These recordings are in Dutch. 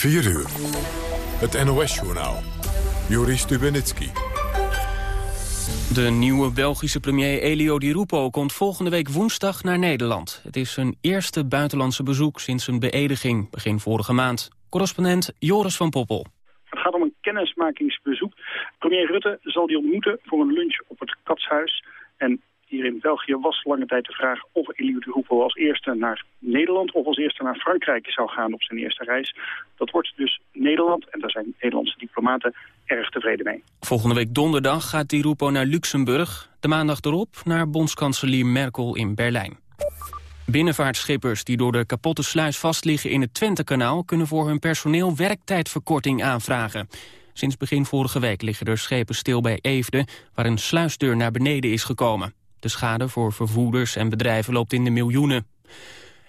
4 uur. Het NOS-journaal. Joris Stubenitski. De nieuwe Belgische premier Elio Di Rupo komt volgende week woensdag naar Nederland. Het is zijn eerste buitenlandse bezoek sinds zijn beëdiging begin vorige maand. Correspondent Joris van Poppel. Het gaat om een kennismakingsbezoek. Premier Rutte zal die ontmoeten voor een lunch op het Katshuis. En hier in België was lange tijd de vraag of Elio de Rupo als eerste naar Nederland of als eerste naar Frankrijk zou gaan op zijn eerste reis. Dat wordt dus Nederland en daar zijn Nederlandse diplomaten erg tevreden mee. Volgende week donderdag gaat Di Rupo naar Luxemburg. De maandag erop naar bondskanselier Merkel in Berlijn. Binnenvaartschippers die door de kapotte sluis vastliggen in het Twentekanaal... kunnen voor hun personeel werktijdverkorting aanvragen. Sinds begin vorige week liggen er schepen stil bij Eefde... waar een sluisdeur naar beneden is gekomen. De schade voor vervoerders en bedrijven loopt in de miljoenen.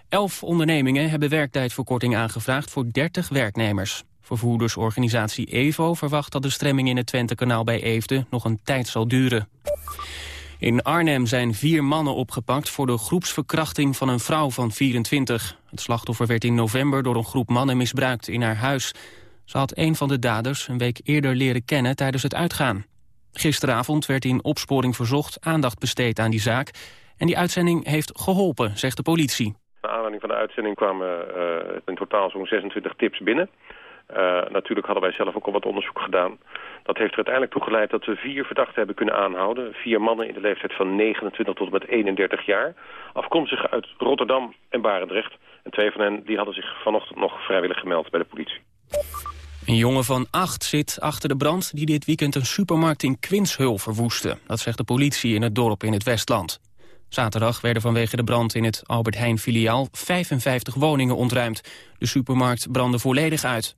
Elf ondernemingen hebben werktijdverkorting aangevraagd voor 30 werknemers. Vervoerdersorganisatie EVO verwacht dat de stremming in het Twentekanaal bij Eefde nog een tijd zal duren. In Arnhem zijn vier mannen opgepakt voor de groepsverkrachting van een vrouw van 24. Het slachtoffer werd in november door een groep mannen misbruikt in haar huis. Ze had een van de daders een week eerder leren kennen tijdens het uitgaan. Gisteravond werd in opsporing verzocht aandacht besteed aan die zaak. En die uitzending heeft geholpen, zegt de politie. Naar aanleiding van de uitzending kwamen uh, in totaal zo'n 26 tips binnen. Uh, natuurlijk hadden wij zelf ook al wat onderzoek gedaan. Dat heeft er uiteindelijk toe geleid dat we vier verdachten hebben kunnen aanhouden. Vier mannen in de leeftijd van 29 tot en met 31 jaar. Afkomstig uit Rotterdam en Barendrecht. En twee van hen die hadden zich vanochtend nog vrijwillig gemeld bij de politie. Een jongen van acht zit achter de brand die dit weekend een supermarkt in Quinshul verwoestte. Dat zegt de politie in het dorp in het Westland. Zaterdag werden vanwege de brand in het Albert Heijn filiaal 55 woningen ontruimd. De supermarkt brandde volledig uit.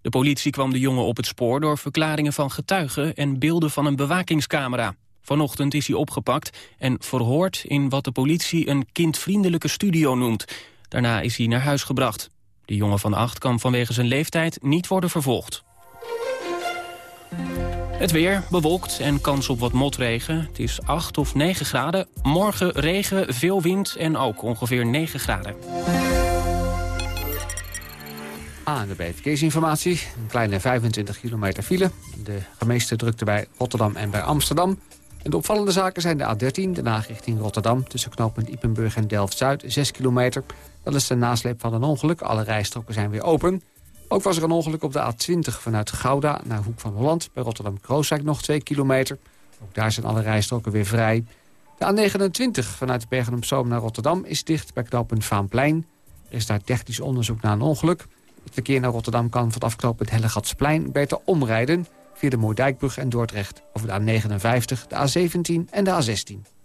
De politie kwam de jongen op het spoor door verklaringen van getuigen en beelden van een bewakingscamera. Vanochtend is hij opgepakt en verhoord in wat de politie een kindvriendelijke studio noemt. Daarna is hij naar huis gebracht. De jongen van acht kan vanwege zijn leeftijd niet worden vervolgd. Het weer bewolkt en kans op wat motregen. Het is 8 of 9 graden. Morgen regen, veel wind en ook ongeveer 9 graden. Aan de Verkeersinformatie. Een kleine 25 kilometer file. De gemeente drukte bij Rotterdam en bij Amsterdam. En de opvallende zaken zijn de A13, de Haag richting Rotterdam... tussen knooppunt Ipenburg en Delft-Zuid, 6 kilometer. Dat is de nasleep van een ongeluk. Alle rijstroken zijn weer open. Ook was er een ongeluk op de A20 vanuit Gouda naar Hoek van Holland. Bij Rotterdam-Krooswijk nog 2 kilometer. Ook daar zijn alle rijstroken weer vrij. De A29 vanuit Bergen-op-Zoom naar Rotterdam is dicht bij knooppunt Vaanplein. Er is daar technisch onderzoek naar een ongeluk. Het verkeer naar Rotterdam kan vanaf knooppunt Hellegatsplein beter omrijden... via de Moerdijkbrug en Dordrecht over de A59, de A17 en de A16.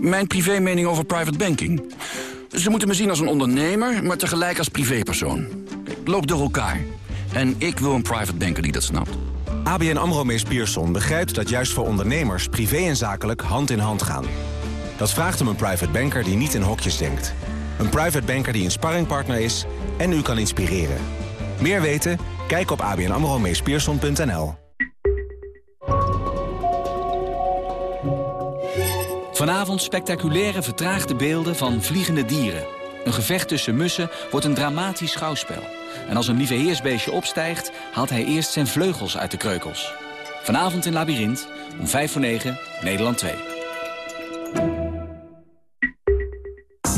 Mijn privé mening over private banking. Ze moeten me zien als een ondernemer, maar tegelijk als privépersoon. Loop door elkaar. En ik wil een private banker die dat snapt. ABN AMRO Mees Pierson begrijpt dat juist voor ondernemers... privé en zakelijk hand in hand gaan. Dat vraagt om een private banker die niet in hokjes denkt. Een private banker die een sparringpartner is en u kan inspireren. Meer weten? Kijk op abnamromeespierson.nl. Vanavond spectaculaire vertraagde beelden van vliegende dieren. Een gevecht tussen mussen wordt een dramatisch schouwspel. En als een lieve heersbeestje opstijgt, haalt hij eerst zijn vleugels uit de kreukels. Vanavond in Labyrinth, om 5 voor 9, Nederland 2.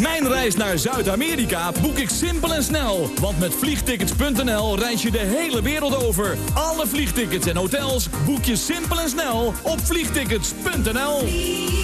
Mijn reis naar Zuid-Amerika boek ik simpel en snel. Want met vliegtickets.nl reis je de hele wereld over. Alle vliegtickets en hotels boek je simpel en snel op vliegtickets.nl.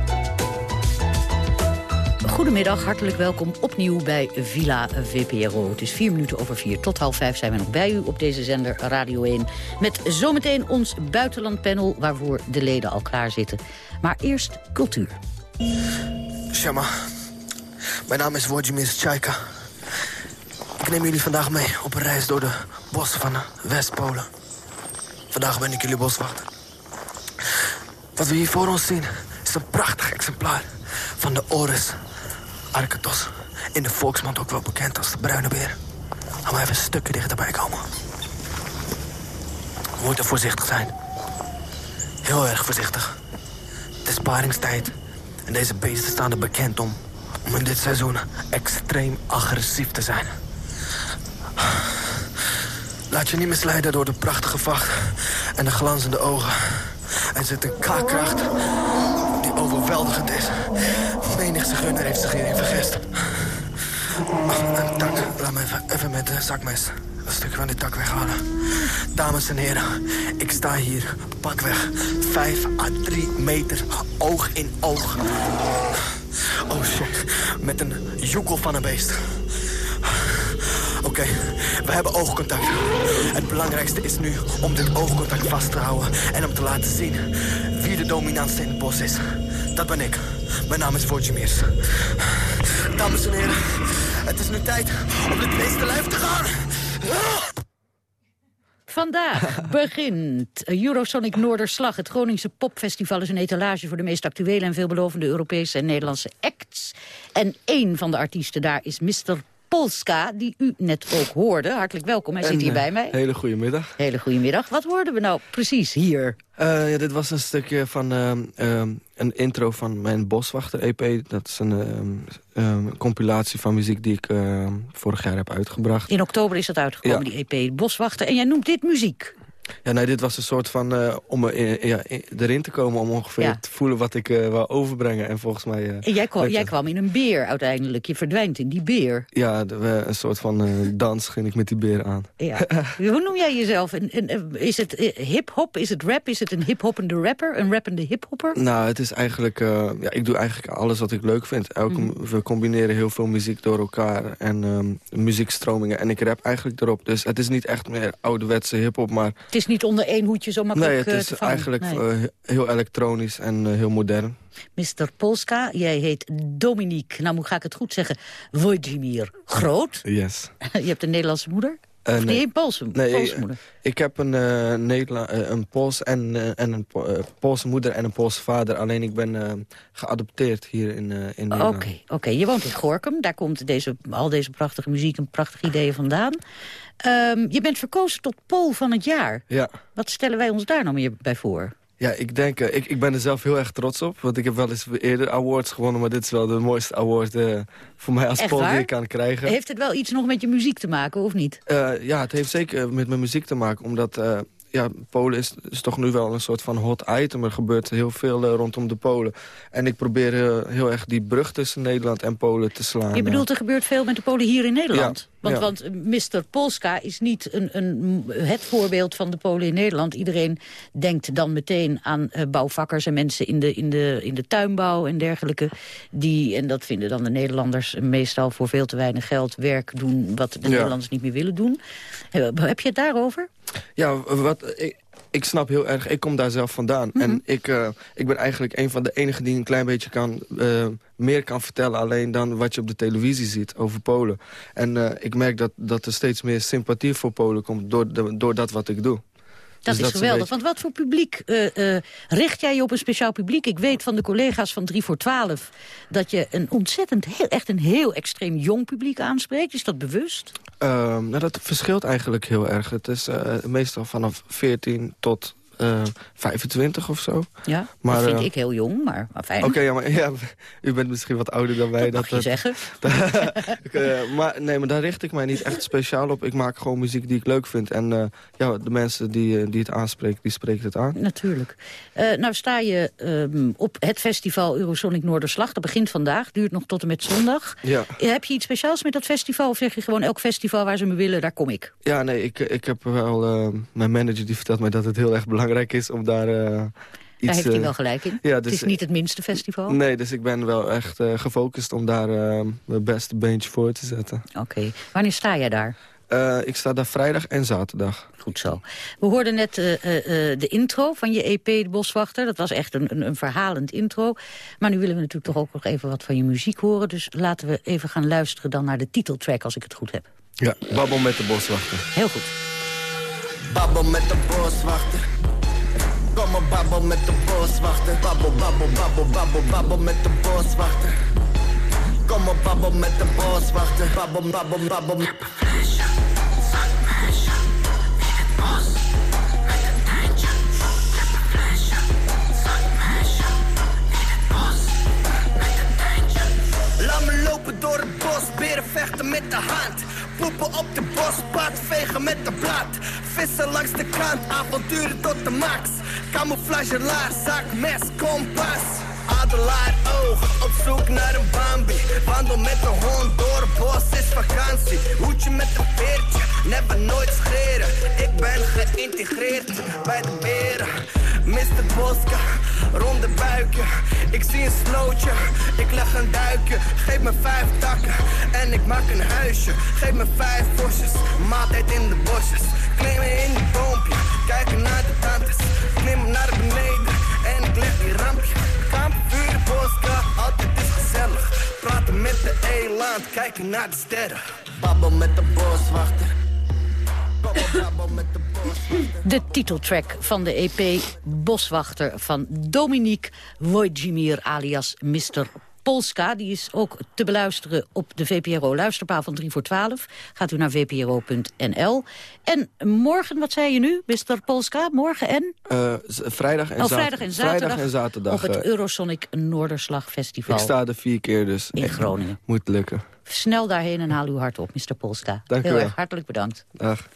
Goedemiddag, hartelijk welkom opnieuw bij Villa VPRO. Het is vier minuten over vier. Tot half vijf zijn we nog bij u op deze zender Radio 1. Met zometeen ons buitenlandpanel, waarvoor de leden al klaar zitten. Maar eerst cultuur. Shama, mijn naam is Wojciech Tjaika. Ik neem jullie vandaag mee op een reis door de bossen van West-Polen. Vandaag ben ik jullie boswachter. Wat we hier voor ons zien is een prachtig exemplaar van de Oris arketos. In de volksmond ook wel bekend als de bruine beer. Laten we even stukje dichterbij komen. We moeten voorzichtig zijn. Heel erg voorzichtig. Het is paringstijd. En deze beesten staan er bekend om. Om in dit seizoen extreem agressief te zijn. Laat je niet misleiden door de prachtige vacht en de glanzende ogen. Er zit een kaakkracht overweldigend is. Menig zigeuner heeft zich hierin vergist. Tak. Laat me even, met de zakmes een stukje van die tak weghalen. Dames en heren, ik sta hier pakweg 5 à 3 meter oog in oog. Oh shit, met een joekel van een beest. Oké, we hebben oogcontact. Het belangrijkste is nu om dit oogcontact vast te houden... en om te laten zien wie de dominantste in het bos is. Dat ben ik. Mijn naam is Wojciech Dames en heren, het is nu tijd om dit beest te lijf te gaan. Vandaag begint Eurosonic Noorderslag. Het Groningse popfestival is een etalage voor de meest actuele en veelbelovende Europese en Nederlandse acts. En één van de artiesten daar is Mr. Polska, die u net ook hoorde. Hartelijk welkom, hij zit hier bij mij. Hele goede middag. Hele goede middag. Wat hoorden we nou precies hier? Uh, ja, dit was een stukje van uh, um, een intro van mijn Boswachter-EP. Dat is een um, compilatie van muziek die ik vorig jaar heb uitgebracht. In oktober is dat uitgekomen, ja. die EP Boswachter. En jij noemt dit muziek? Ja, nee, dit was een soort van uh, om er, ja, erin te komen... om ongeveer ja. te voelen wat ik uh, wou overbrengen. En volgens mij... Uh, en jij, kwam, jij kwam in een beer uiteindelijk. Je verdwijnt in die beer. Ja, de, een soort van dans ging ik met die beer aan. Ja. Hoe noem jij jezelf? En, en, is het hip-hop? Is het rap? Is het een hip-hoppende rapper? Een rappende hip-hopper? Nou, het is eigenlijk... ja, ik doe eigenlijk alles wat ik leuk vind. Elke, mm. We combineren heel veel muziek door elkaar. En um, muziekstromingen. En ik rap eigenlijk erop. Dus het is niet echt meer ouderwetse hip-hop, maar... Het is niet onder één hoedje zo makkelijk Nee, het is uh, eigenlijk nee. uh, heel elektronisch en uh, heel modern. Mr. Polska, jij heet Dominique, nou hoe ga ik het goed zeggen, Wojcimir Groot. Yes. Je hebt een Nederlandse moeder? Uh, nee, een Poolse, nee, Poolse moeder? Ik heb een, uh, Nederla uh, een Pools en, en een po Poolse moeder en een Poolse vader. Alleen ik ben geadopteerd hier in, in Nederland. Oké, okay, okay. je woont in Gorkum. Daar komt deze, al deze prachtige muziek en prachtige ideeën vandaan. Um, je bent verkozen tot Pool van het jaar. Ja. Wat stellen wij ons daar nou meer bij voor? Ja, ik denk, uh, ik, ik ben er zelf heel erg trots op. Want ik heb wel eens eerder awards gewonnen, maar dit is wel de mooiste award uh, voor mij als Pool die ik kan krijgen. Heeft het wel iets nog met je muziek te maken, of niet? Uh, ja, het heeft zeker met mijn muziek te maken, omdat ja, Polen is, is toch nu wel een soort van hot item. Er gebeurt heel veel uh, rondom de Polen. En ik probeer uh, heel erg die brug tussen Nederland en Polen te slaan. Je bedoelt, er gebeurt veel met de Polen hier in Nederland? Want, ja. want Mr. Polska is niet een, een, het voorbeeld van de Polen in Nederland. Iedereen denkt dan meteen aan uh, bouwvakkers en mensen in de, in, de, in de tuinbouw en dergelijke. Die, en dat vinden dan de Nederlanders meestal voor veel te weinig geld werk doen... wat de ja. Nederlanders niet meer willen doen. Heb je het daarover? Ja, wat, ik, ik snap heel erg, ik kom daar zelf vandaan. Mm -hmm. En ik, uh, ik ben eigenlijk een van de enigen die een klein beetje kan, uh, meer kan vertellen... alleen dan wat je op de televisie ziet over Polen. En uh, ik merk dat, dat er steeds meer sympathie voor Polen komt door, de, door dat wat ik doe. Dat dus is dat geweldig. Beetje... Want wat voor publiek uh, uh, richt jij je op een speciaal publiek? Ik weet van de collega's van 3 voor 12 dat je een ontzettend, heel, echt een heel extreem jong publiek aanspreekt. Is dat bewust? Uh, nou, dat verschilt eigenlijk heel erg. Het is uh, meestal vanaf 14 tot uh, 25 of zo. Ja, maar, dat vind uh, ik heel jong, maar, maar fijn. Oké, okay, ja, maar ja, u bent misschien wat ouder dan wij. Dat, dat mag je zeggen. uh, maar, nee, maar daar richt ik mij niet echt speciaal op. Ik maak gewoon muziek die ik leuk vind. En ja, de mensen die, die het aanspreken, die spreken het aan. Natuurlijk. Nou sta je um, op het festival Eurosonic Noorderslag. Dat begint vandaag, duurt nog tot en met zondag. Ja. Heb je iets speciaals met dat festival? Of zeg je gewoon elk festival waar ze me willen, daar kom ik? Ja, nee, ik, ik heb wel... mijn manager die vertelt mij dat het heel erg belangrijk is om daar... Uh, Iets, daar heeft hij wel gelijk in. Ja, dus, het is niet het minste festival. Nee, dus ik ben wel echt uh, gefocust om daar uh, mijn beste beentje voor te zetten. Oké. Okay. Wanneer sta jij daar? Uh, ik sta daar vrijdag en zaterdag. Goed zo. We hoorden net de intro van je EP, De Boswachter. Dat was echt een, een, een, verhalend intro. Maar nu willen we natuurlijk toch ook nog even wat van je muziek horen. Dus laten we even gaan luisteren dan naar de titeltrack, als ik het goed heb. Ja, Babbel met de Boswachter. Heel goed. Babbel met de Boswachter. Kom op, babbel met de boswachter. Babbel, babbel, babbel, babbel, babbel met de boswachter. Kom op, babbel met de boswachter. Babbel, babbel, babbel. met de flesje, zakmesje, in het bos. Met een tijntje. Ik heb een flesje, in het bos. Met een tijntje. Laat me lopen door het bos, beren vechten met de hand. Poepen op de bospad, vegen met de blad. Vissen langs de kant, avonturen tot de max. Camouflage laar, zak, mes, kompas. Adelaar oog, op zoek naar een Bambi. Wandel met de hond door bos, is vakantie. Hoedje met een veertje, never nooit scheren. Ik ben geïntegreerd bij de beren. Mr. Boska, ronde buiken. Ik zie een slootje, ik leg een duikje. Geef me vijf takken en ik maak een huisje. Geef me vijf bosjes, maaltijd in de bosjes. Klimmen in die boompje, kijken naar de tantes. Klimmen naar beneden boska, altijd is gezellig. Praten met de eland, kijken naar de sterren. Babbel met de boswachter. De titeltrack van de EP Boswachter van Dominique Wojcimir alias Mr. Polska. Die is ook te beluisteren op de VPRO Luisterpaal van 3 voor 12. Gaat u naar vpro.nl. En morgen, wat zei je nu, Mr. Polska? Morgen en? Eh, vrijdag, en oh, vrijdag en zaterdag. vrijdag en zaterdag. Op het eh, Eurosonic Noorderslag Festival. ik sta er vier keer, dus In Groningen. moet lukken. Snel daarheen en haal uw hart op, Mr. Polska. Dank u Heel wel. erg hartelijk bedankt. Dag.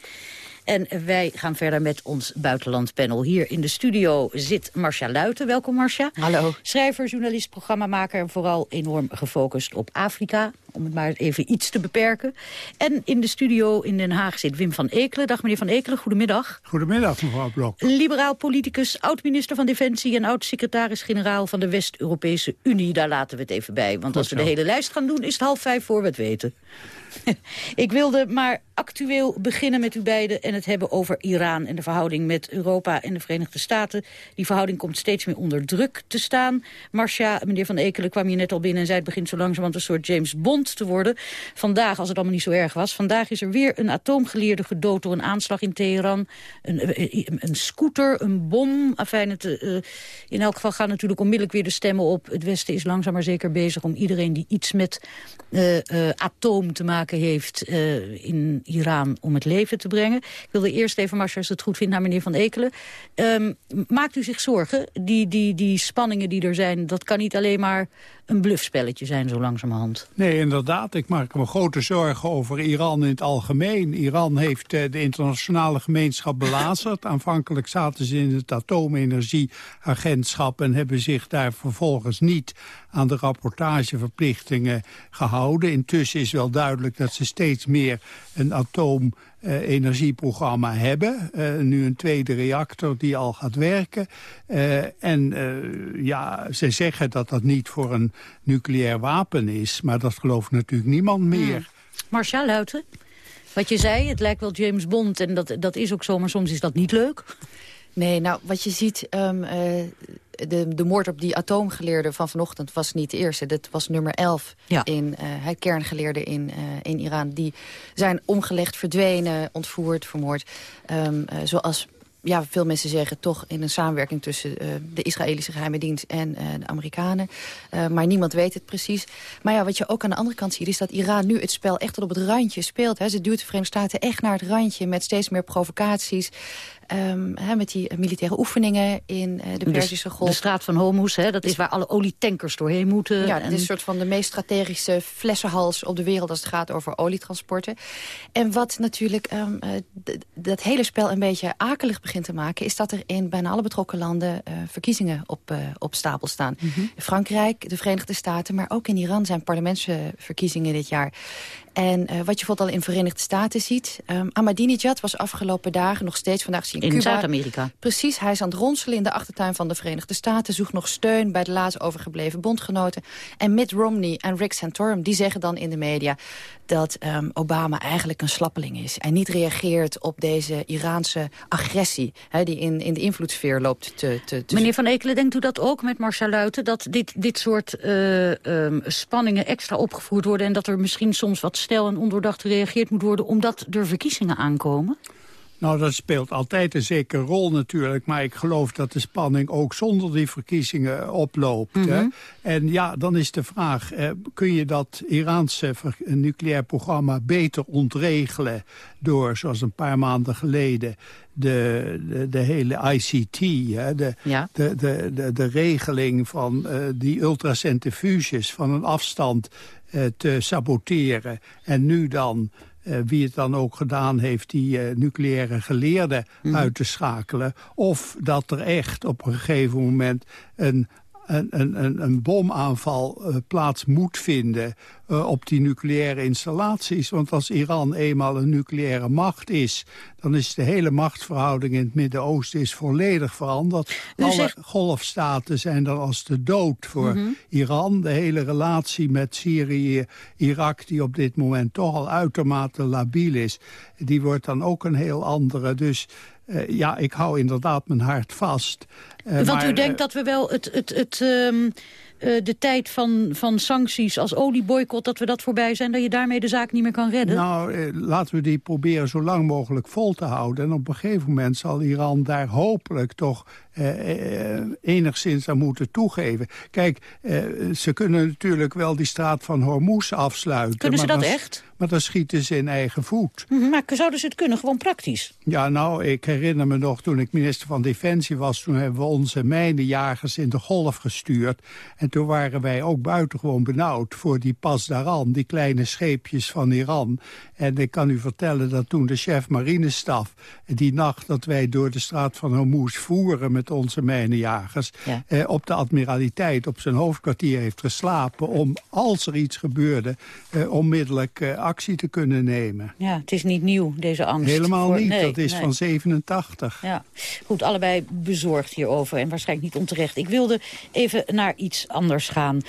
En wij gaan verder met ons buitenlandpanel. Hier in de studio zit Marcia Luiten. Welkom Marcia. Hallo. Schrijver, journalist, programmamaker... en vooral enorm gefocust op Afrika. Om het maar even iets te beperken. En in de studio in Den Haag zit Wim van Ekelen. Dag meneer van Ekelen, goedemiddag. Goedemiddag, mevrouw Blok. Liberaal politicus, oud-minister van Defensie... en oud-secretaris-generaal van de West-Europese Unie. Daar laten we het even bij. Want als we zo. de hele lijst gaan doen, is het half vijf voor we het weten. Ik wilde maar actueel beginnen met u beiden... en het hebben over Iran en de verhouding met Europa en de Verenigde Staten. Die verhouding komt steeds meer onder druk te staan. Marcia, meneer Van Ekelen kwam hier net al binnen... en zei het begint zo langzamerhand een soort James Bond te worden. Vandaag, als het allemaal niet zo erg was... vandaag is er weer een atoomgeleerde gedood door een aanslag in Teheran. Een, een, een scooter, een bom. Afijn, het, eh, in elk geval gaan natuurlijk onmiddellijk weer de stemmen op. Het Westen is langzaam maar zeker bezig om iedereen die iets met eh, eh, atoom te maken heeft eh, in Iran om het leven te brengen. Ik wilde eerst even, Marcia, als het goed vindt, naar meneer Van Ekelen. Ehm, maakt u zich zorgen? Die, die, die spanningen die er zijn, dat kan niet alleen maar een bluffspelletje zijn zo langzamerhand. Nee, inderdaad. Ik maak me grote zorgen over Iran in het algemeen. Iran heeft eh, de internationale gemeenschap belazerd. Aanvankelijk zaten ze in het atoomenergieagentschap... en hebben zich daar vervolgens niet aan de rapportageverplichtingen gehouden. Intussen is wel duidelijk dat ze steeds meer een atoomenergieprogramma hebben. Eh, nu een tweede reactor die al gaat werken. Eh, en eh, ja, ze zeggen dat dat niet voor een nucleair wapen is. Maar dat gelooft natuurlijk niemand meer. Marcia Luiten, wat je zei, het lijkt wel James Bond... en dat, dat is ook zo, maar soms is dat niet leuk. Nee, nou, wat je ziet... ehm, eh, de, de moord op die atoomgeleerde van vanochtend was niet de eerste. Dat was nummer 11 in eh kerngeleerden in, eh, in Iran. Die zijn omgelegd, verdwenen, ontvoerd, vermoord. Ehm, eh, zoals ja, veel mensen zeggen, toch in een samenwerking tussen de Israëlische geheime dienst en de Amerikanen. Maar niemand weet het precies. Maar ja, wat je ook aan de andere kant ziet, is dat Iran nu het spel echt tot op het randje speelt. Hè. Ze duwt de Verenigde Staten echt naar het randje met steeds meer provocaties. Ehm, hè, met die militaire oefeningen in eh, de Perzische Golf. De straat van Hormuz, hè, dat is waar alle olietankers doorheen moeten. Ja, en... het is een soort van de meest strategische flessenhals op de wereld als het gaat over olietransporten. En wat natuurlijk um, dat hele spel een beetje akelig begint te maken... is dat er in bijna alle betrokken landen uh, verkiezingen op, uh, op stapel staan. Mm -hmm. Frankrijk, de Verenigde Staten, maar ook in Iran zijn parlementsverkiezingen dit jaar. En uh, wat je bijvoorbeeld al in Verenigde Staten ziet... Um, Ahmadinejad was afgelopen dagen nog steeds vandaag zien in Cuba. Zuid-Amerika. Precies, hij is aan het ronselen in de achtertuin van de Verenigde Staten... zoekt nog steun bij de laatst overgebleven bondgenoten. En Mitt Romney en Rick Santorum die zeggen dan in de media... dat um, Obama eigenlijk een slappeling is... en niet reageert op deze Iraanse agressie... Die in, in de invloedssfeer loopt te, te, te... Meneer Van Ekelen, denkt u dat ook met Marcia Luiten... dat dit, dit soort uh, um, spanningen extra opgevoerd worden... en dat er misschien soms wat snel en ondoordacht gereageerd moet worden... omdat er verkiezingen aankomen? Nou, dat speelt altijd een zekere rol natuurlijk. Maar ik geloof dat de spanning ook zonder die verkiezingen oploopt. hè? Mhm. En ja, dan is de vraag, eh, kun je dat Iraanse nucleair programma beter ontregelen... door, zoals een paar maanden geleden, de, de, de hele ICT... Hè, de, Ja. de, de, de, de regeling van eh, die ultracentrifuges van een afstand eh, te saboteren. En nu dan, eh, wie het dan ook gedaan heeft, die eh, nucleaire geleerden uit te schakelen. Of dat er echt op een gegeven moment een een, een, een, bomaanval eh, plaats moet vinden eh, op die nucleaire installaties. Want als Iran eenmaal een nucleaire macht is... dan is de hele machtsverhouding in het Midden-Oosten is volledig veranderd. Alle golfstaten zijn dan als de dood voor Mhm. Iran. De hele relatie met Syrië, Irak, die op dit moment toch al uitermate labiel is... die wordt dan ook een heel andere. Dus eh, ja, ik hou inderdaad mijn hart vast. Eh, Want maar, u eh, denkt dat we wel het, het, het, ehm, eh, de tijd van, van sancties als olieboycott... dat we dat voorbij zijn, dat je daarmee de zaak niet meer kan redden? Nou, laten we die proberen zo lang mogelijk vol te houden. En op een gegeven moment zal Iran daar hopelijk toch eh, eh, enigszins aan moeten toegeven. Kijk, eh, ze kunnen natuurlijk wel die straat van Hormuz afsluiten. Kunnen ze dat dan- echt? Maar dan schieten ze in eigen voet. Maar zouden ze het kunnen, gewoon praktisch? Ja, nou, ik herinner me nog toen ik minister van Defensie was... toen hebben we onze mijnenjagers in de golf gestuurd. En toen waren wij ook buitengewoon benauwd voor die Pasdaran... die kleine scheepjes van Iran. En ik kan u vertellen dat toen de chef marinestaf... die nacht dat wij door de straat van Hormuz voeren met onze mijnenjagers... Ja. eh, op de admiraliteit, op zijn hoofdkwartier heeft geslapen... om, als er iets gebeurde, eh, onmiddellijk eh, actie te kunnen nemen. Ja, het is niet nieuw, deze angst. Helemaal voor- niet, nee, dat is nee. van 87. Ja, goed, allebei bezorgd hierover en waarschijnlijk niet onterecht. Ik wilde even naar iets anders gaan.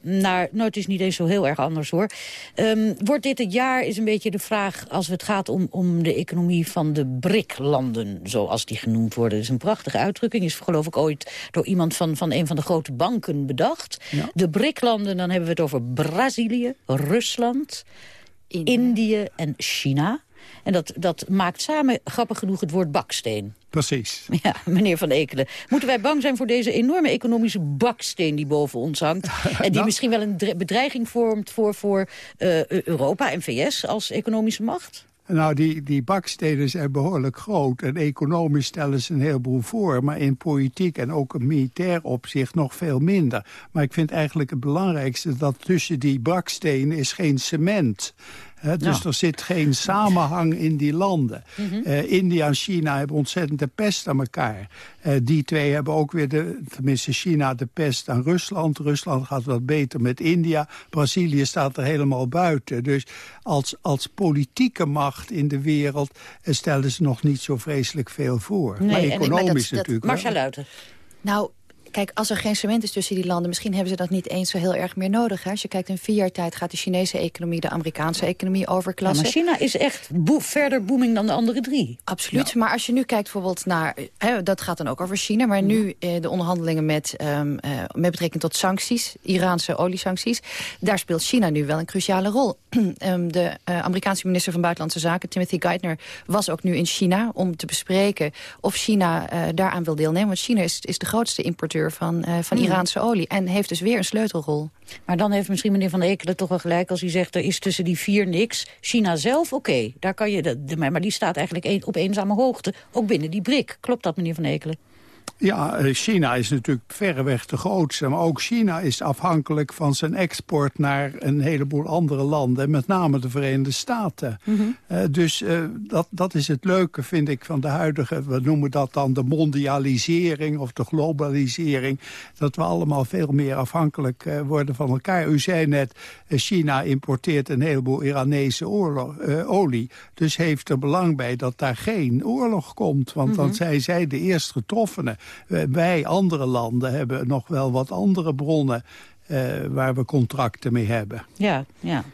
Naar, nou, het is niet eens zo heel erg anders hoor. Ehm, wordt dit het jaar, is een beetje de vraag... als het gaat om, om de economie van de BRIC-landen, zoals die genoemd worden. Dat is een prachtige uitdrukking, is geloof ik ooit door iemand van, van een van de grote banken bedacht. De BRIC-landen, dan hebben we het over Brazilië, Rusland... Indië en China. En dat, dat maakt samen, grappig genoeg, het woord baksteen. Precies. Ja, meneer Van Ekelen. Moeten wij bang zijn voor deze enorme economische baksteen die boven ons hangt? En die Nou- misschien wel een dre- bedreiging vormt voor, voor eh, Europa en VS als economische macht? Nou, die, die bakstenen zijn behoorlijk groot. En economisch stellen ze een heleboel voor. Maar in politiek en ook in militair opzicht nog veel minder. Maar ik vind eigenlijk het belangrijkste dat tussen die bakstenen is geen cement. Hè, dus er zit geen samenhang in die landen. Mhm. Eh, India en China hebben ontzettend de pest aan elkaar. Eh, die twee hebben ook weer, de, tenminste China, de pest aan Rusland. Rusland gaat wat beter met India. Brazilië staat er helemaal buiten. Dus als, als politieke macht in de wereld eh, stellen ze nog niet zo vreselijk veel voor. maar en ik- maar economisch dat- dat- natuurlijk Marcia wel. Luiten. Nou, kijk, als er geen cement is tussen die landen... misschien hebben ze dat niet eens zo heel erg meer nodig. Hè? Als je kijkt, in vier jaar tijd gaat de Chinese economie... de Amerikaanse economie Ja, overklassen. maar China is echt verder booming dan de andere drie. Absoluut, maar als je nu kijkt bijvoorbeeld naar... Hè, dat gaat dan ook over China, maar nu eh, de onderhandelingen met, ehm, eh, met betrekking tot sancties... Iraanse oliesancties, daar speelt China nu wel een cruciale rol. Ehm, de eh, Amerikaanse minister van Buitenlandse Zaken, Timothy Geithner... was ook nu in China om te bespreken of China eh, daaraan wil deelnemen. Want China is, is de grootste importeur van, eh, van Hmm. Iraanse olie... en heeft dus weer een sleutelrol. Maar dan heeft misschien meneer Van Ekelen toch wel gelijk als hij zegt... er is tussen die vier niks. China zelf, oké, daar kan je... De, de- maar die staat eigenlijk een- op eenzame hoogte. Ook binnen die BRIC. Klopt dat, meneer Van Ekelen? Ja, eh, China is natuurlijk verreweg de grootste. Maar ook China is afhankelijk van zijn export naar een heleboel andere landen. Met name de Verenigde Staten. Eh, dus eh, dat, dat is het leuke, vind ik, van de huidige... we noemen dat dan de mondialisering of de globalisering. Dat we allemaal veel meer afhankelijk worden van elkaar. U zei net, China importeert een heleboel Iranese oorlog, olie. Dus heeft er belang bij dat daar geen oorlog komt. Want dan Mhm. zijn zij de eerst getroffenen. Eh, Wij, andere landen, hebben nog wel wat andere bronnen... eh, waar we contracten mee hebben. Ja, ja.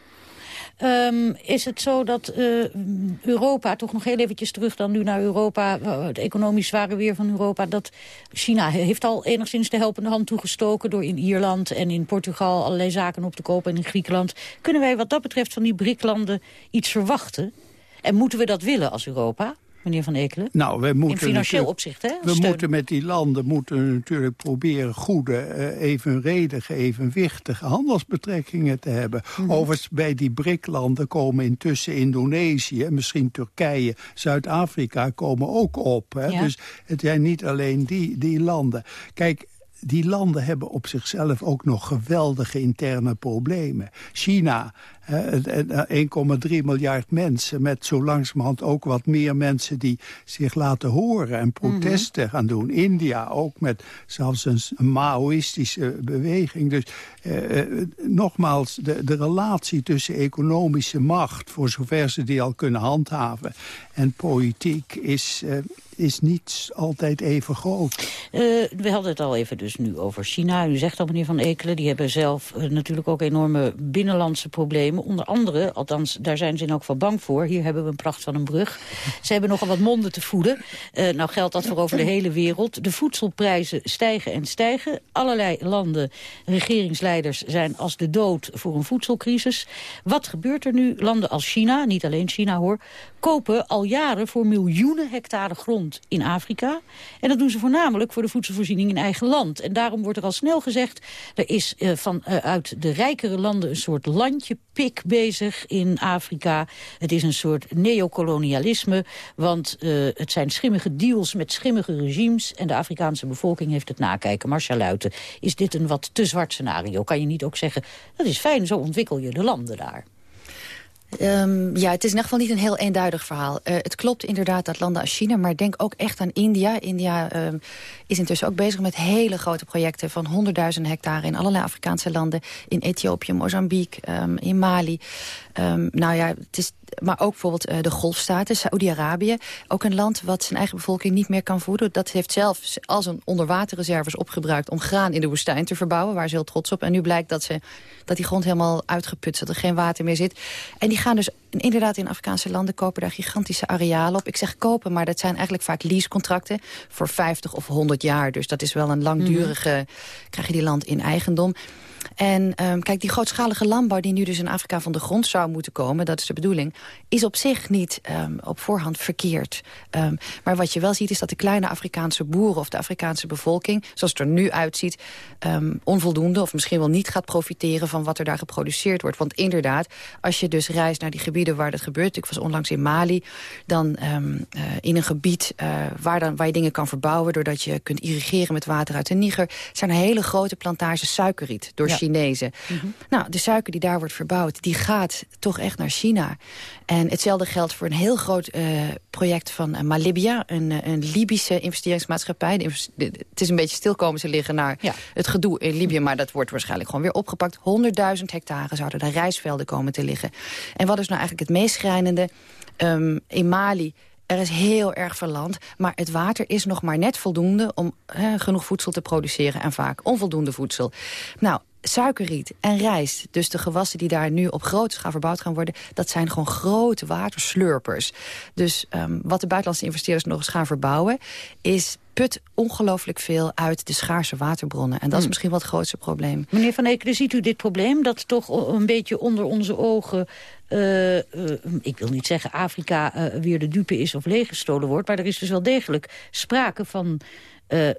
Ehm, is het zo dat eh, Europa, toch nog heel eventjes terug dan nu naar Europa... het economisch zware weer van Europa... dat China heeft al enigszins de helpende hand toegestoken... door in Ierland en in Portugal allerlei zaken op te kopen en in Griekenland. Kunnen wij wat dat betreft van die BRIC-landen iets verwachten? En moeten we dat willen als Europa, meneer Van Ekelen? Nou, we moeten In financieel opzicht, hè? We moeten met die landen moeten natuurlijk proberen goede, uh, evenredige, evenwichtige handelsbetrekkingen te hebben. Mm Overigens, bij die BRIC-landen komen intussen Indonesië, misschien Turkije, Zuid-Afrika komen ook op. Hè? Dus het zijn niet alleen die, die landen. Kijk, die landen hebben op zichzelf ook nog geweldige interne problemen. China 1,3 miljard mensen met zo langzamerhand ook wat meer mensen die zich laten horen en protesten mhm. gaan doen. India ook met zelfs een Maoïstische beweging. Dus eh, eh, nogmaals, de, de relatie tussen economische macht, voor zover ze die al kunnen handhaven, en politiek is... Eh, is niet altijd even groot. Uh, we hadden het al even dus nu over China. U zegt al, meneer Van Ekelen, die hebben zelf uh, natuurlijk ook enorme binnenlandse problemen onder andere, althans daar zijn ze in elk geval bang voor... hier hebben we een pracht van een brug. Ze hebben nogal wat monden te voeden. Uh, nou geldt dat voor over de hele wereld. De voedselprijzen stijgen en stijgen. Allerlei landen, regeringsleiders zijn als de dood voor een voedselcrisis. Wat gebeurt er nu? Landen als China, niet alleen China hoor... kopen al jaren voor miljoenen hectare grond in Afrika. En dat doen ze voornamelijk voor de voedselvoorziening in eigen land. En daarom wordt er al snel gezegd... er is uh, van, uh, uit de rijkere landen een soort landje pik bezig in Afrika. Het is een soort neocolonialisme, want uh, het zijn schimmige deals met schimmige regimes... en de Afrikaanse bevolking heeft het nakijken. Marcia Luiten, is dit een wat te zwart scenario? Kan je niet ook zeggen, dat is fijn, zo ontwikkel je de landen daar? Um, ja, het is in ieder geval niet een heel eenduidig verhaal. Uh, het klopt inderdaad dat landen als China, maar denk ook echt aan India. India um, is intussen ook bezig met hele grote projecten van honderdduizend hectare in allerlei Afrikaanse landen. In Ethiopië, Mozambique, um, in Mali. Nou ja, het is maar ook bijvoorbeeld uh, de golfstaten, Saoedi-Arabië. Ook een land wat zijn eigen bevolking niet meer kan voeden. Dat heeft zelf als een onderwaterreserves opgebruikt... om graan in de woestijn te verbouwen, waar ze heel trots op. En nu blijkt dat, ze, dat die grond helemaal uitgeput is, dat er geen water meer zit. En die gaan dus inderdaad in Afrikaanse landen kopen daar gigantische arealen op. Ik zeg kopen, maar dat zijn eigenlijk vaak leasecontracten... voor 50 of 100 jaar. Dus dat is wel een langdurige... Mhm. krijg je die land in eigendom. En um, kijk, die grootschalige landbouw die nu dus in Afrika van de grond zou moeten komen... dat is de bedoeling, is op zich niet um, op voorhand verkeerd. Um, maar wat je wel ziet is dat de kleine Afrikaanse boeren... of de Afrikaanse bevolking, zoals het er nu uitziet... onvoldoende of misschien wel niet gaat profiteren... van wat er daar geproduceerd wordt. Want inderdaad, als je dus reist naar die gebieden waar dat gebeurt... ik was onlangs in Mali, dan uh, in een gebied uh, waar, dan, waar je dingen kan verbouwen... doordat je kunt irrigeren met water uit de Niger... zijn er hele grote plantages suikerriet door Chinezen. Nou, de suiker die daar wordt verbouwd, die gaat toch echt naar China. En hetzelfde geldt voor een heel groot uh, project van uh, Malibia, een, uh, een Libische investeringsmaatschappij. het is een beetje stil komen ze liggen naar ja. het gedoe in Libië, maar dat wordt waarschijnlijk gewoon weer opgepakt. 100.000 hectare zouden daar rijstvelden komen te liggen. En wat is nou eigenlijk het meest schrijnende? Um, in Mali er is heel erg veel land, maar het water is nog maar net voldoende... om genoeg voedsel te produceren en vaak onvoldoende voedsel. Nou, suikerriet en rijst, dus de gewassen die daar nu op grote schaal verbouwd gaan worden... dat zijn gewoon grote waterslurpers. Dus um, wat de buitenlandse investeerders nog eens gaan verbouwen... is put ongelooflijk veel uit de schaarse waterbronnen. En dat is hmm. misschien wel het grootste probleem. Meneer Van Ekeren, ziet u dit probleem? Dat toch een beetje onder onze ogen... Uh, uh, ik wil niet zeggen Afrika uh, weer de dupe is of leeggestolen wordt... maar er is dus wel degelijk sprake van uh,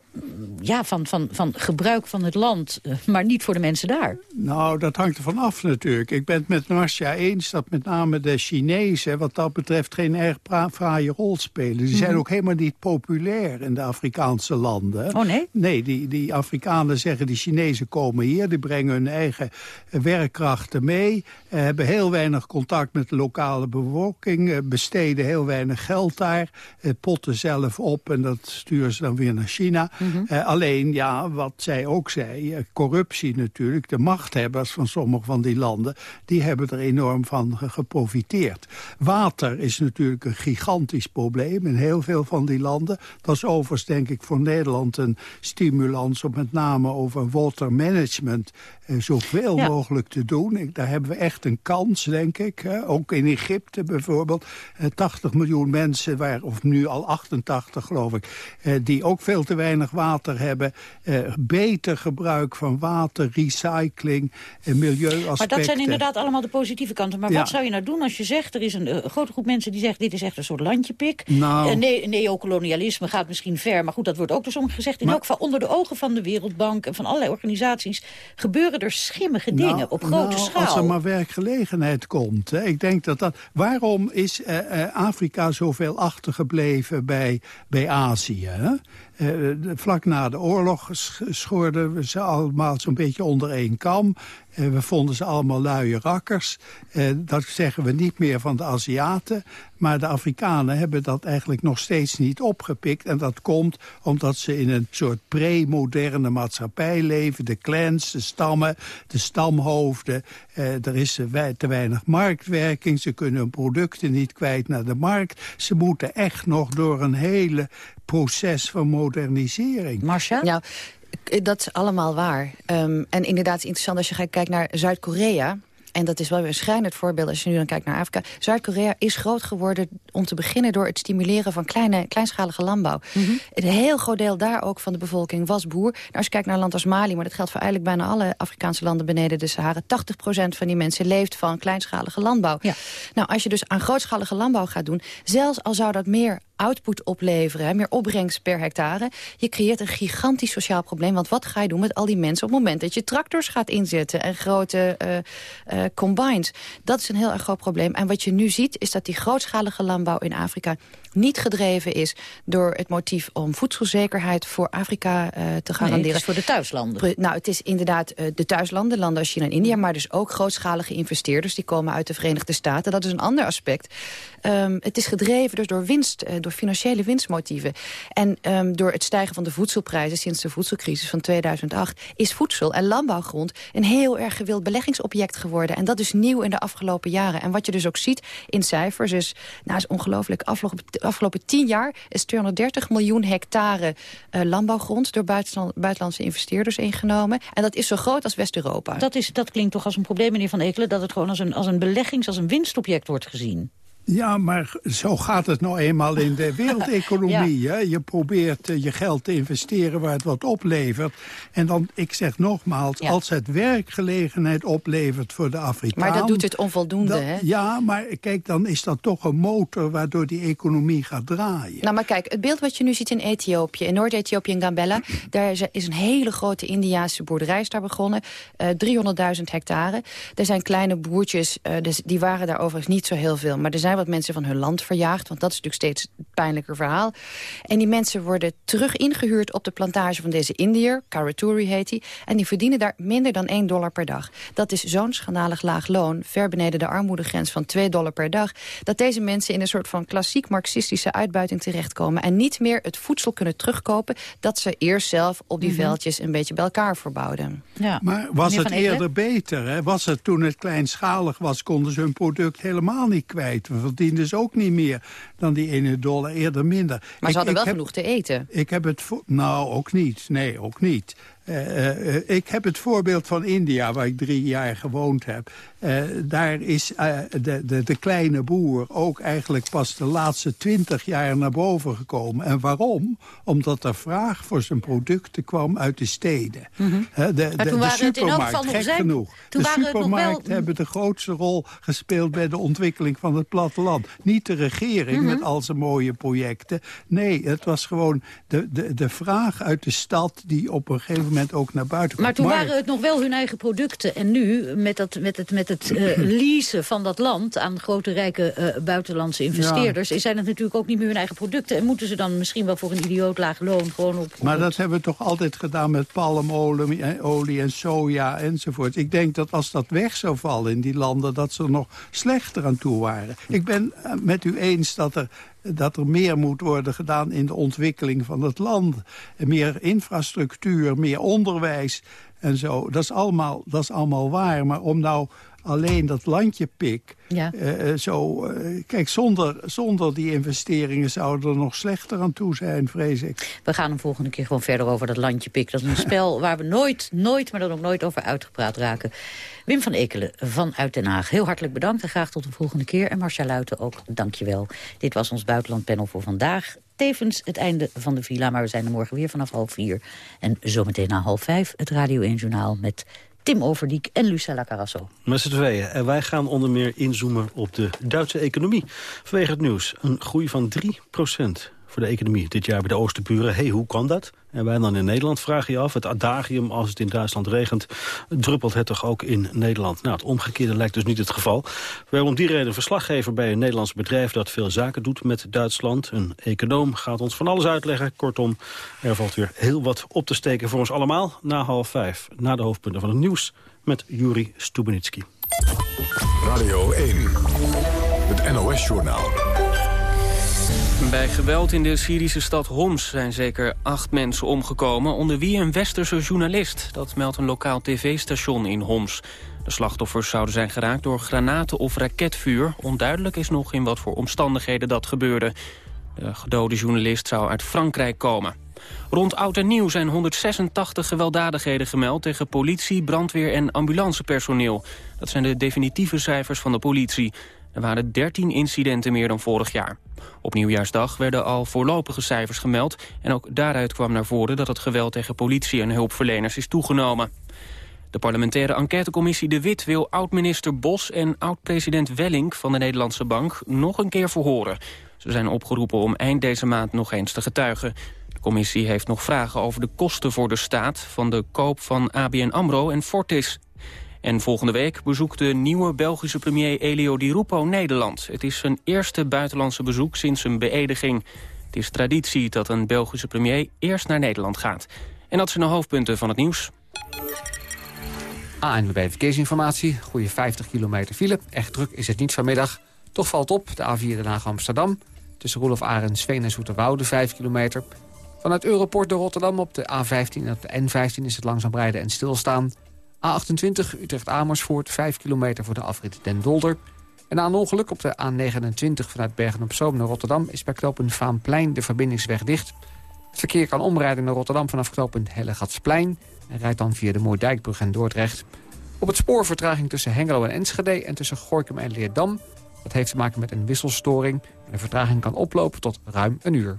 ja, van, van, van gebruik van het land, uh, maar niet voor de mensen daar. Nou, dat hangt er van af natuurlijk. Ik ben het met Marcia eens dat met name de Chinezen... wat dat betreft geen erg fraaie rol spelen. Die zijn mm ook helemaal niet populair in de Afrikaanse landen. Oh nee? Nee, die, die Afrikanen zeggen die Chinezen komen hier... die brengen hun eigen werkkrachten mee... Uh, hebben heel weinig contact met de lokale bevolking... besteden heel weinig geld daar... potten zelf op en dat sturen ze dan weer naar China China. Mhm. Eh, alleen, ja, wat zij ook zei, eh, corruptie natuurlijk. De machthebbers van sommige van die landen... die hebben er enorm van geprofiteerd. Water is natuurlijk een gigantisch probleem in heel veel van die landen. Dat is overigens, denk ik, voor Nederland een stimulans... om met name over water management eh, zoveel mogelijk te doen. Ik, daar hebben we echt een kans, denk ik. Ook in Egypte bijvoorbeeld. 80 miljoen mensen, waar, of nu al 88 geloof ik... die ook veel te weinig water hebben. Uh, beter gebruik van water, recycling, en milieuaspecten. Maar dat zijn inderdaad allemaal de positieve kanten. Maar wat zou je nou doen als je zegt... er is een uh, grote groep mensen die zegt... dit is echt een soort landjepik. Nou. Uh, neocolonialisme gaat misschien ver. Maar goed, dat wordt ook door sommigen gezegd. In elk geval onder de ogen van de Wereldbank... en van allerlei organisaties... gebeuren er schimmige dingen nou, op grote nou, schaal. Als er maar werkgelegenheid komt. Hè. Ik denk dat dat... Waarom is Afrika zoveel achtergebleven bij, bij Azië? Hè? Uh, vlak na de oorlog schoorden we ze allemaal zo'n beetje onder één kam. Uh, we vonden ze allemaal luie rakkers. Uh, dat zeggen we niet meer van de Aziaten. Maar de Afrikanen hebben dat eigenlijk nog steeds niet opgepikt. En dat komt omdat ze in een soort pre-moderne maatschappij leven. De clans, de stammen, de stamhoofden. er is te weinig marktwerking. Ze kunnen hun producten niet kwijt naar de markt. Ze moeten echt nog door een hele proces van modernisering. Marcia? Nou, dat is allemaal waar. Um, en inderdaad interessant als je kijkt naar Zuid-Korea... En dat is wel weer een schrijnend voorbeeld als je nu dan kijkt naar Afrika. Zuid-Korea is groot geworden om te beginnen door het stimuleren van kleine, kleinschalige landbouw. Mhm. Een heel groot deel daar ook van de bevolking was boer. Nou, als je kijkt naar een land als Mali, maar dat geldt voor eigenlijk bijna alle Afrikaanse landen beneden de Sahara. 80% van die mensen leeft van kleinschalige landbouw. Ja. Nou, als je dus aan grootschalige landbouw gaat doen, zelfs al zou dat meer output opleveren, meer opbrengst per hectare. Je creëert een gigantisch sociaal probleem. Want wat ga je doen met al die mensen op het moment dat je tractors gaat inzetten en grote uh, uh, combines? Dat is een heel erg groot probleem. En wat je nu ziet is dat die grootschalige landbouw in Afrika niet gedreven is door het motief om voedselzekerheid voor Afrika uh, te garanderen. Nee, het is voor de thuislanden. Nou, het is inderdaad uh, de thuislanden, landen als China en India... maar dus ook grootschalige investeerders die komen uit de Verenigde Staten. Dat is een ander aspect. Um, het is gedreven dus door winst, uh, door financiële winstmotieven. En um, door het stijgen van de voedselprijzen sinds de voedselcrisis van 2008... is voedsel en landbouwgrond een heel erg gewild beleggingsobject geworden. En dat is nieuw in de afgelopen jaren. En wat je dus ook ziet in cijfers is, nou, is ongelooflijk afgelopen tien jaar is 230 miljoen hectare uh, landbouwgrond... door buitenlandse investeerders ingenomen. En dat is zo groot als West-Europa. Dat, dat klinkt toch als een probleem, meneer Van Ekelen... dat het gewoon als een, als een beleggings, als een winstobject wordt gezien. Ja, maar zo gaat het nou eenmaal in de wereldeconomie. ja. Je probeert uh, je geld te investeren waar het wat oplevert. En dan, ik zeg nogmaals, ja. als het werkgelegenheid oplevert voor de Afrikaan... Maar dat doet het onvoldoende, hè? Ja, maar kijk, dan is dat toch een motor waardoor die economie gaat draaien. Nou, maar kijk, het beeld wat je nu ziet in Ethiopië, in Noord-Ethiopië en Gambella... daar is een hele grote Indiaanse boerderij daar begonnen. Uh, 300.000 hectare. Er zijn kleine boertjes, uh, dus die waren daar overigens niet zo heel veel. Maar er zijn wat mensen van hun land verjaagd. Want dat is natuurlijk steeds het pijnlijker verhaal. En die mensen worden terug ingehuurd op de plantage van deze Indiër. Karaturi heet hij. En die verdienen daar minder dan 1 dollar per dag. Dat is zo'n schandalig laag loon. Ver beneden de armoedegrens van 2 dollar per dag. Dat deze mensen in een soort van klassiek marxistische uitbuiting terechtkomen. En niet meer het voedsel kunnen terugkopen. Dat ze eerst zelf op die mm -hmm. veldjes een beetje bij elkaar verbouwden. Ja. Maar was het eerder beter? Hè? Was het toen het kleinschalig was, konden ze hun product helemaal niet kwijt verdienden ze ook niet meer dan die ene dollar, eerder minder. Maar ik, ze hadden wel heb, genoeg te eten. Ik heb het... Nou, ook niet. Nee, ook niet. Uh, uh, ik heb het voorbeeld van India, waar ik drie jaar gewoond heb. Uh, daar is de, de, de, kleine boer ook eigenlijk pas de laatste twintig jaar naar boven gekomen. En waarom? Omdat er vraag voor zijn producten kwam uit de steden. Mm -hmm. de, de, gek zijn, genoeg. De supermarkt wel... hebben de grootste rol gespeeld bij de ontwikkeling van het platteland. Niet de regering mm -hmm. met al zijn mooie projecten. Nee, het was gewoon de, de, de vraag uit de stad die op een gegeven moment ook naar buiten komt. Maar toen waren het nog wel hun eigen producten. En nu, met, dat, met het, met het uh, leasen van dat land aan grote rijke uh, buitenlandse investeerders... Ja. zijn het natuurlijk ook niet meer hun eigen producten. En moeten ze dan misschien wel voor een idioot laag loon gewoon op... Maar dat hebben we toch altijd gedaan met palmolie en, olie en soja enzovoort. Ik denk dat als dat weg zou vallen in die landen... dat ze er nog slechter aan toe waren. Ik ben met u eens dat er dat er meer moet worden gedaan in de ontwikkeling van het land. Meer infrastructuur, meer onderwijs en zo. Dat is allemaal, dat is allemaal waar. Maar om nou alleen dat landje pik. Ja. Uh, zo, uh, kijk, zonder, zonder die investeringen zouden er nog slechter aan toe zijn, vrees ik. We gaan hem volgende keer gewoon verder over dat landje pik. Dat is een spel waar we nooit, nooit, maar dan ook nooit over uitgepraat raken. Wim van Ekelen vanuit Den Haag. Heel hartelijk bedankt en graag tot de volgende keer. En Marcia Luiten ook, dank je wel. Dit was ons buitenlandpanel voor vandaag. tevens het einde van de villa. Maar we zijn er morgen weer vanaf half vier. En zometeen na half vijf het Radio 1 Journaal met Tim Overdiek en Lucella Carrasso. Met z'n tweeën. En wij gaan onder meer inzoomen op de Duitse economie. Vanwege het nieuws. Een groei van 3 voor de economie dit jaar bij de Oosterburen. hey, hoe kan dat? En wij dan in Nederland vragen je af, het adagium als het in Duitsland regent... druppelt het toch ook in Nederland? Nou, het omgekeerde lijkt dus niet het geval. We hebben om die reden verslaggever bij een Nederlands bedrijf... dat veel zaken doet met Duitsland. Een econoom gaat ons van alles uitleggen. Kortom, er valt weer heel wat op te steken voor ons allemaal. Na half vijf, na de hoofdpunten van het nieuws... met Juri Stubenitski. Radio 1, het NOS-journaal. Bij geweld in de Syrische stad Homs zijn zeker acht mensen omgekomen... onder wie een westerse journalist. Dat meldt een lokaal tv-station in Homs. De slachtoffers zouden zijn geraakt door granaten of raketvuur. Onduidelijk is nog in wat voor omstandigheden dat gebeurde. De gedode journalist zou uit Frankrijk komen. Rond Oud en Nieuw zijn 186 gewelddadigheden gemeld... tegen politie, brandweer en ambulancepersoneel. Dat zijn de definitieve cijfers van de politie. Er waren 13 incidenten meer dan vorig jaar. Op Nieuwjaarsdag werden al voorlopige cijfers gemeld... en ook daaruit kwam naar voren dat het geweld tegen politie en hulpverleners is toegenomen. De parlementaire enquêtecommissie De Wit wil oud-minister Bos... en oud-president Welling van de Nederlandse Bank nog een keer verhoren. Ze zijn opgeroepen om eind deze maand nog eens te getuigen. De commissie heeft nog vragen over de kosten voor de staat... van de koop van ABN AMRO en Fortis. En volgende week bezoekt de nieuwe Belgische premier Elio Di Rupo Nederland. Het is zijn eerste buitenlandse bezoek sinds zijn beëdiging. Het is traditie dat een Belgische premier eerst naar Nederland gaat. En dat zijn de hoofdpunten van het nieuws. ANWB Verkeersinformatie. Goede 50 kilometer file. Echt druk is het niet vanmiddag. Toch valt op de A4 Den Amsterdam. Tussen Roelof Arends, Sveen en Zoeterwoude 5 kilometer. Vanuit Europort door Rotterdam op de A15 en de N15 is het langzaam rijden en stilstaan. A28 Utrecht-Amersfoort, 5 kilometer voor de afrit Den Dolder. En na een ongeluk op de A29 vanuit Bergen-op-Zoom naar Rotterdam... is bij knooppunt Vaanplein de verbindingsweg dicht. Het verkeer kan omrijden naar Rotterdam vanaf knooppunt Hellegatsplein... en rijdt dan via de Moerdijkbrug en Dordrecht. Op het spoor vertraging tussen Hengelo en Enschede en tussen Gorkum en Leerdam. Dat heeft te maken met een wisselstoring. En de vertraging kan oplopen tot ruim een uur.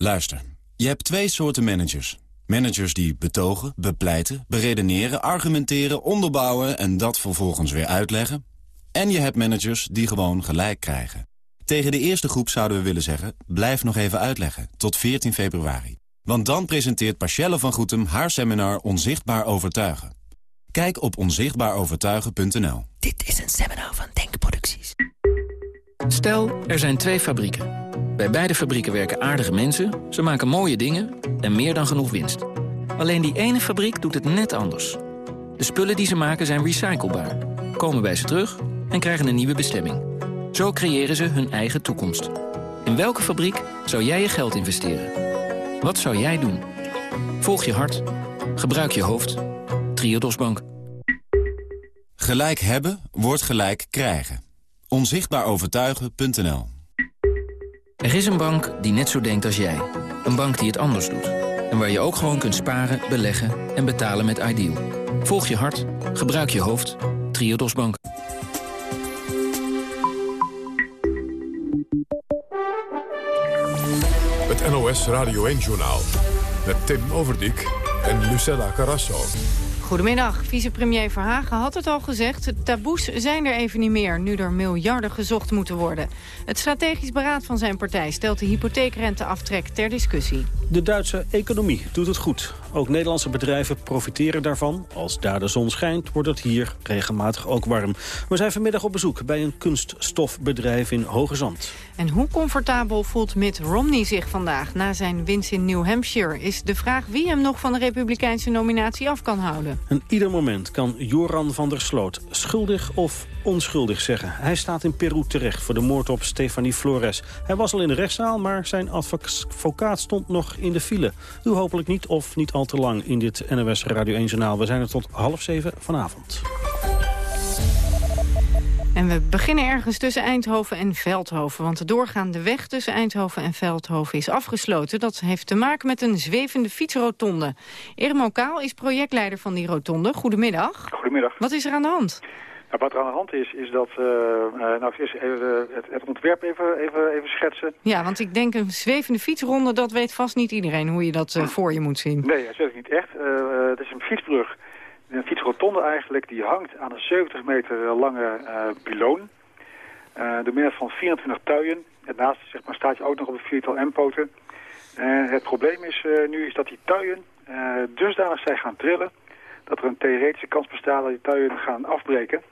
Luister, je hebt twee soorten managers. Managers die betogen, bepleiten, beredeneren, argumenteren, onderbouwen... en dat vervolgens weer uitleggen. En je hebt managers die gewoon gelijk krijgen. Tegen de eerste groep zouden we willen zeggen... blijf nog even uitleggen, tot 14 februari. Want dan presenteert Pachelle van Goetem haar seminar Onzichtbaar Overtuigen. Kijk op onzichtbaarovertuigen.nl. Dit is een seminar van Denkproducties. Stel, er zijn twee fabrieken. Bij beide fabrieken werken aardige mensen, ze maken mooie dingen en meer dan genoeg winst. Alleen die ene fabriek doet het net anders. De spullen die ze maken zijn recyclebaar, komen bij ze terug en krijgen een nieuwe bestemming. Zo creëren ze hun eigen toekomst. In welke fabriek zou jij je geld investeren? Wat zou jij doen? Volg je hart. Gebruik je hoofd. Triodos Bank. Gelijk hebben wordt gelijk krijgen. Onzichtbaarovertuigen.nl er is een bank die net zo denkt als jij. Een bank die het anders doet. En waar je ook gewoon kunt sparen, beleggen en betalen met Ideal. Volg je hart, gebruik je hoofd. Triodos Bank. Het NOS Radio 1-journaal met Tim Overdijk en Lucella Carrasso. Goedemiddag. Vicepremier Verhagen had het al gezegd. Taboes zijn er even niet meer, nu er miljarden gezocht moeten worden. Het strategisch beraad van zijn partij stelt de hypotheekrenteaftrek ter discussie. De Duitse economie doet het goed. Ook Nederlandse bedrijven profiteren daarvan. Als daar de zon schijnt, wordt het hier regelmatig ook warm. We zijn vanmiddag op bezoek bij een kunststofbedrijf in Hoge Zand. En hoe comfortabel voelt Mitt Romney zich vandaag na zijn winst in New Hampshire... is de vraag wie hem nog van de republikeinse nominatie af kan houden. En ieder moment kan Joran van der Sloot schuldig of onschuldig zeggen. Hij staat in Peru terecht voor de moord op Stefanie Flores. Hij was al in de rechtszaal, maar zijn advocaat stond nog in de file. U hopelijk niet of niet al te lang in dit NOS Radio 1-journaal. We zijn er tot half zeven vanavond. En we beginnen ergens tussen Eindhoven en Veldhoven. Want de doorgaande weg tussen Eindhoven en Veldhoven is afgesloten. Dat heeft te maken met een zwevende fietsrotonde. Ermo Kaal is projectleider van die rotonde. Goedemiddag. Goedemiddag. Wat is er aan de hand? Nou, wat er aan de hand is, is dat... Uh, nou, eerst even het, het, ontwerp even, even, even schetsen. Ja, want ik denk een zwevende fietsronde, dat weet vast niet iedereen hoe je dat uh, voor je moet zien. Nee, dat weet ik niet echt. Uh, het is een fietsbrug een fietsrotonde eigenlijk, die hangt aan een 70 meter lange uh, piloon. Uh, door middel van 24 tuien. En naast zeg maar, staat je ook nog op een viertal M-poten. Het probleem is nu is dat die tuien dusdanig zijn gaan trillen... dat er een theoretische kans bestaat dat die tuien gaan afbreken.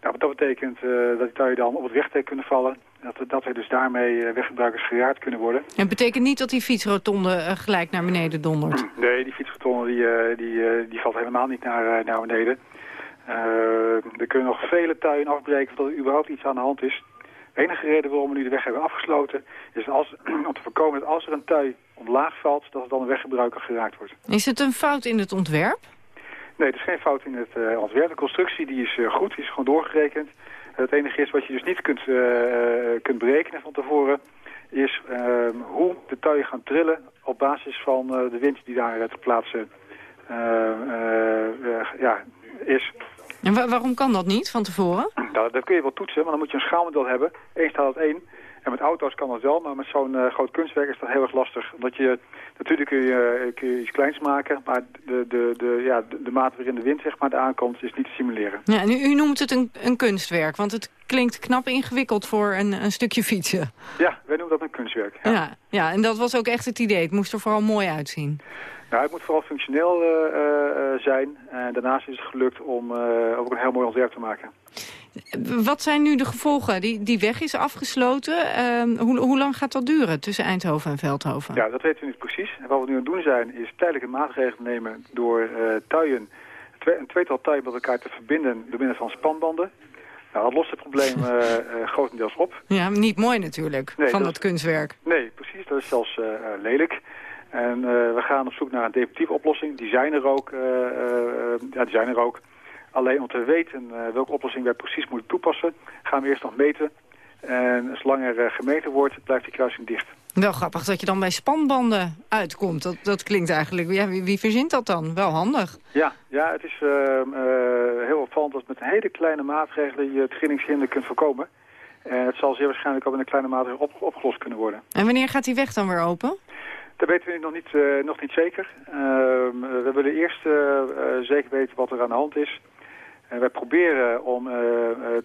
Nou, dat betekent dat die tuien dan op het wegdek kunnen vallen... Dat, dat er dus daarmee eh, weggebruikers geraakt kunnen worden. En betekent niet dat die fietsrotonde eh, gelijk naar beneden dondert? Nee, die fietsrotonde die, eh, die, die valt helemaal niet naar, naar beneden. er kunnen nog vele tuinen afbreken voordat er überhaupt iets aan de hand is. De enige reden waarom we nu de weg hebben afgesloten... is als, om te voorkomen dat als er een tui omlaag valt... dat er dan een weggebruiker geraakt wordt. Is het een fout in het ontwerp? Nee, het is geen fout in het ontwerp. De constructie die is goed, die is gewoon doorgerekend. Het enige is wat je dus niet kunt, uh, kunt berekenen van tevoren... is uh, hoe de tuien gaan trillen op basis van uh, de wind die daar te plaatsen ja, is. En waarom kan dat niet van tevoren? Nou, dat kun je wel toetsen, maar dan moet je een schaalmodel hebben. Eén staat het één. En met auto's kan dat wel, maar met zo'n uh, groot kunstwerk is dat heel erg lastig. Omdat je, natuurlijk kun je, kun je iets kleins maken, maar de, de, de, ja, de, de maat waarin de wind zeg maar, aankomt is niet te simuleren. Ja, en u, u noemt het een, een kunstwerk, want het klinkt knap ingewikkeld voor een, een stukje fietsen. Ja, wij noemen dat een kunstwerk. Ja. ja. Ja, en dat was ook echt het idee. Het moest er vooral mooi uitzien. Nou, het moet vooral functioneel uh, uh, zijn. En daarnaast is het gelukt om ook een heel mooi ontwerp te maken. Wat zijn nu de gevolgen? Die, die weg is afgesloten. Uh, hoe, hoe lang gaat dat duren tussen Eindhoven en Veldhoven? Ja, dat weten we niet precies. En wat we nu aan het doen zijn, is tijdelijke maatregelen nemen door uh, tuien, een tweetal tuien met elkaar te verbinden door middel van spanbanden. Nou, dat lost het probleem uh, grotendeels op. Ja, niet mooi natuurlijk, nee, van dat, dat kunstwerk. Nee, precies. Dat is zelfs lelijk. En we gaan op zoek naar een definitieve oplossing. Die zijn er ook. ja, die zijn er ook. Alleen om te weten welke oplossing wij precies moeten toepassen, gaan we eerst nog meten. En zolang er gemeten wordt, blijft die kruising dicht. Wel grappig dat je dan bij spanbanden uitkomt. Dat, dat klinkt eigenlijk... Ja, wie, wie verzint dat dan? Wel handig. Ja, ja het is uh, heel opvallend dat met hele kleine maatregelen je trainingshinder kunt voorkomen. En het zal zeer waarschijnlijk ook in een kleine op, opgelost kunnen worden. En wanneer gaat die weg dan weer open? Dat weten we nog niet, nog niet zeker. Ehm, we willen eerst zeker weten wat er aan de hand is. En wij proberen om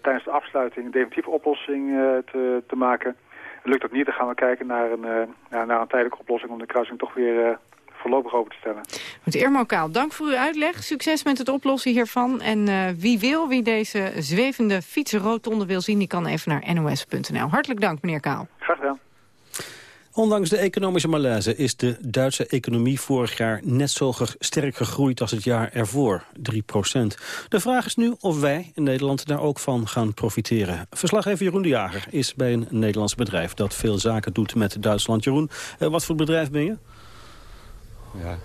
tijdens de afsluiting een definitieve oplossing te, te maken. Lukt dat niet, dan gaan we kijken naar een, naar een tijdelijke oplossing om de kruising toch weer voorlopig open te stellen. Goed, Irmo Kaal, dank voor uw uitleg. Succes met het oplossen hiervan. En wie wil, wie deze zwevende fietsenrotonde wil zien, die kan even naar nos.nl. Hartelijk dank, meneer Kaal. Graag gedaan. Ondanks de economische malaise is de Duitse economie vorig jaar net zo sterk gegroeid als het jaar ervoor, 3% De vraag is nu of wij in Nederland daar ook van gaan profiteren. Verslaggever Jeroen de Jager is bij een Nederlands bedrijf dat veel zaken doet met Duitsland. Jeroen, eh, wat voor bedrijf ben je? Ja,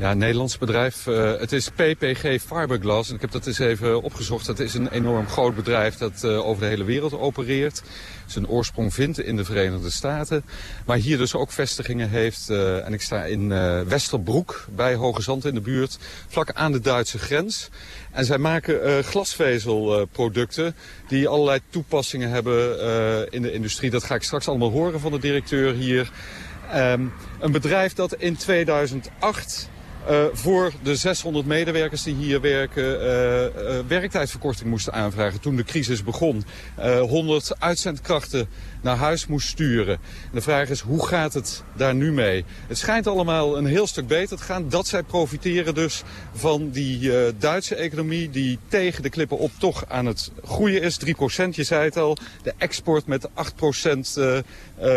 ja, een Nederlands bedrijf. Uh, het is PPG Fiberglass. En ik heb dat eens even opgezocht. Dat is een enorm groot bedrijf dat uh, over de hele wereld opereert. Zijn oorsprong vindt in de Verenigde Staten. Maar hier dus ook vestigingen heeft. Uh, en ik sta in Westerbroek bij Hoge Zand in de buurt. Vlak aan de Duitse grens. En zij maken glasvezelproducten die allerlei toepassingen hebben in de industrie. Dat ga ik straks allemaal horen van de directeur hier. Um, een bedrijf dat in 2008 uh, voor de 600 medewerkers die hier werken uh, uh, werktijdverkorting moesten aanvragen toen de crisis begon. 100 uitzendkrachten naar huis moest sturen. En de vraag is, hoe gaat het daar nu mee? Het schijnt allemaal een heel stuk beter te gaan. Dat zij profiteren dus van die Duitse economie die tegen de klippen op toch aan het groeien is. 3% je zei het al. De export met 8%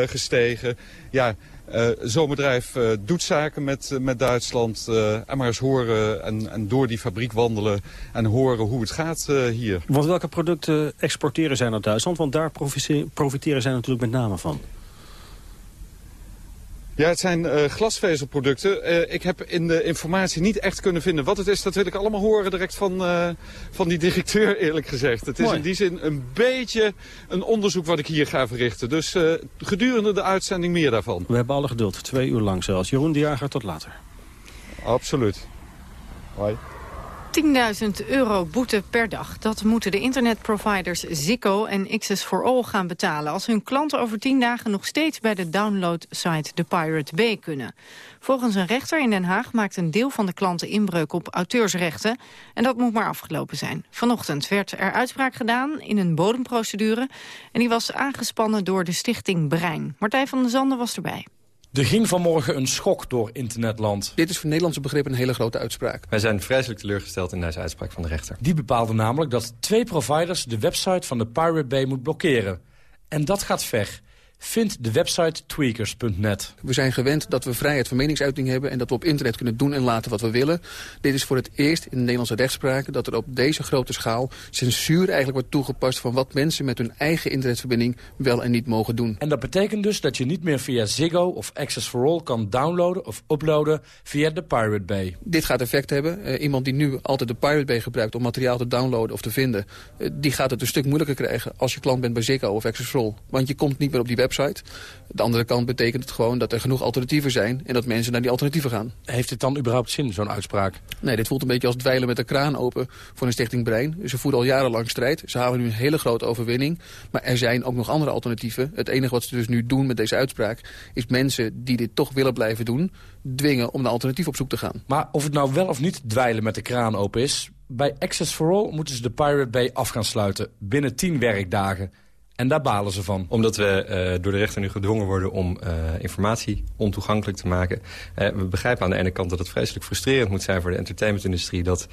gestegen. Ja, uh, Zo'n bedrijf uh, doet zaken met, uh, met Duitsland. en maar eens horen en, en, door die fabriek wandelen en horen hoe het gaat hier. Want welke producten exporteren zij naar Duitsland? Want daar profiteren zij natuurlijk met name van. Ja, het zijn uh, glasvezelproducten. Uh, ik heb in de informatie niet echt kunnen vinden wat het is. Dat wil ik allemaal horen direct van, uh, van die directeur eerlijk gezegd. Het is in die zin een beetje een onderzoek wat ik hier ga verrichten. Dus gedurende de uitzending meer daarvan. We hebben alle geduld. Twee uur lang zelfs. Jeroen de Jager, tot later. Absoluut. Hoi. 10.000 euro boete per dag. Dat moeten de internetproviders Ziggo en Access for All gaan betalen... als hun klanten over 10 dagen nog steeds bij de downloadsite The Pirate Bay kunnen. Volgens een rechter in Den Haag maakt een deel van de klanten inbreuk op auteursrechten. En dat moet maar afgelopen zijn. Vanochtend werd er uitspraak gedaan in een bodemprocedure... en die was aangespannen door de stichting Brein. Martijn van der Zanden was erbij. Er ging vanmorgen een schok door internetland. Dit is voor Nederlandse begrippen een hele grote uitspraak. Wij zijn vreselijk teleurgesteld in deze uitspraak van de rechter. Die bepaalde namelijk dat twee providers de website van de Pirate Bay moet blokkeren. En dat gaat ver vindt de website tweakers.net. We zijn gewend dat we vrijheid van meningsuiting hebben... en dat we op internet kunnen doen en laten wat we willen. Dit is voor het eerst in de Nederlandse rechtspraak... dat er op deze grote schaal censuur eigenlijk wordt toegepast... van wat mensen met hun eigen internetverbinding wel en niet mogen doen. En dat betekent dus dat je niet meer via Ziggo of Access for All... kan downloaden of uploaden via de Pirate Bay. Dit gaat effect hebben. Uh, iemand die nu altijd de Pirate Bay gebruikt om materiaal te downloaden of te vinden... Uh, die gaat het een stuk moeilijker krijgen als je klant bent bij Ziggo of Access for All. Want je komt niet meer op die website website. De andere kant betekent het gewoon dat er genoeg alternatieven zijn... en dat mensen naar die alternatieven gaan. Heeft dit dan überhaupt zin, zo'n uitspraak? Nee, dit voelt een beetje als dweilen met de kraan open voor een stichting Brein. Ze voeren al jarenlang strijd. Ze halen nu een hele grote overwinning. Maar er zijn ook nog andere alternatieven. Het enige wat ze dus nu doen met deze uitspraak... is mensen die dit toch willen blijven doen... dwingen om een alternatief op zoek te gaan. Maar of het nou wel of niet dweilen met de kraan open is... bij Access for All moeten ze de Pirate Bay af gaan sluiten binnen 10 werkdagen. En daar balen ze van. Omdat we uh, door de rechter nu gedwongen worden om uh, informatie ontoegankelijk te maken. Uh, we begrijpen aan de ene kant dat het vreselijk frustrerend moet zijn voor de entertainmentindustrie... dat,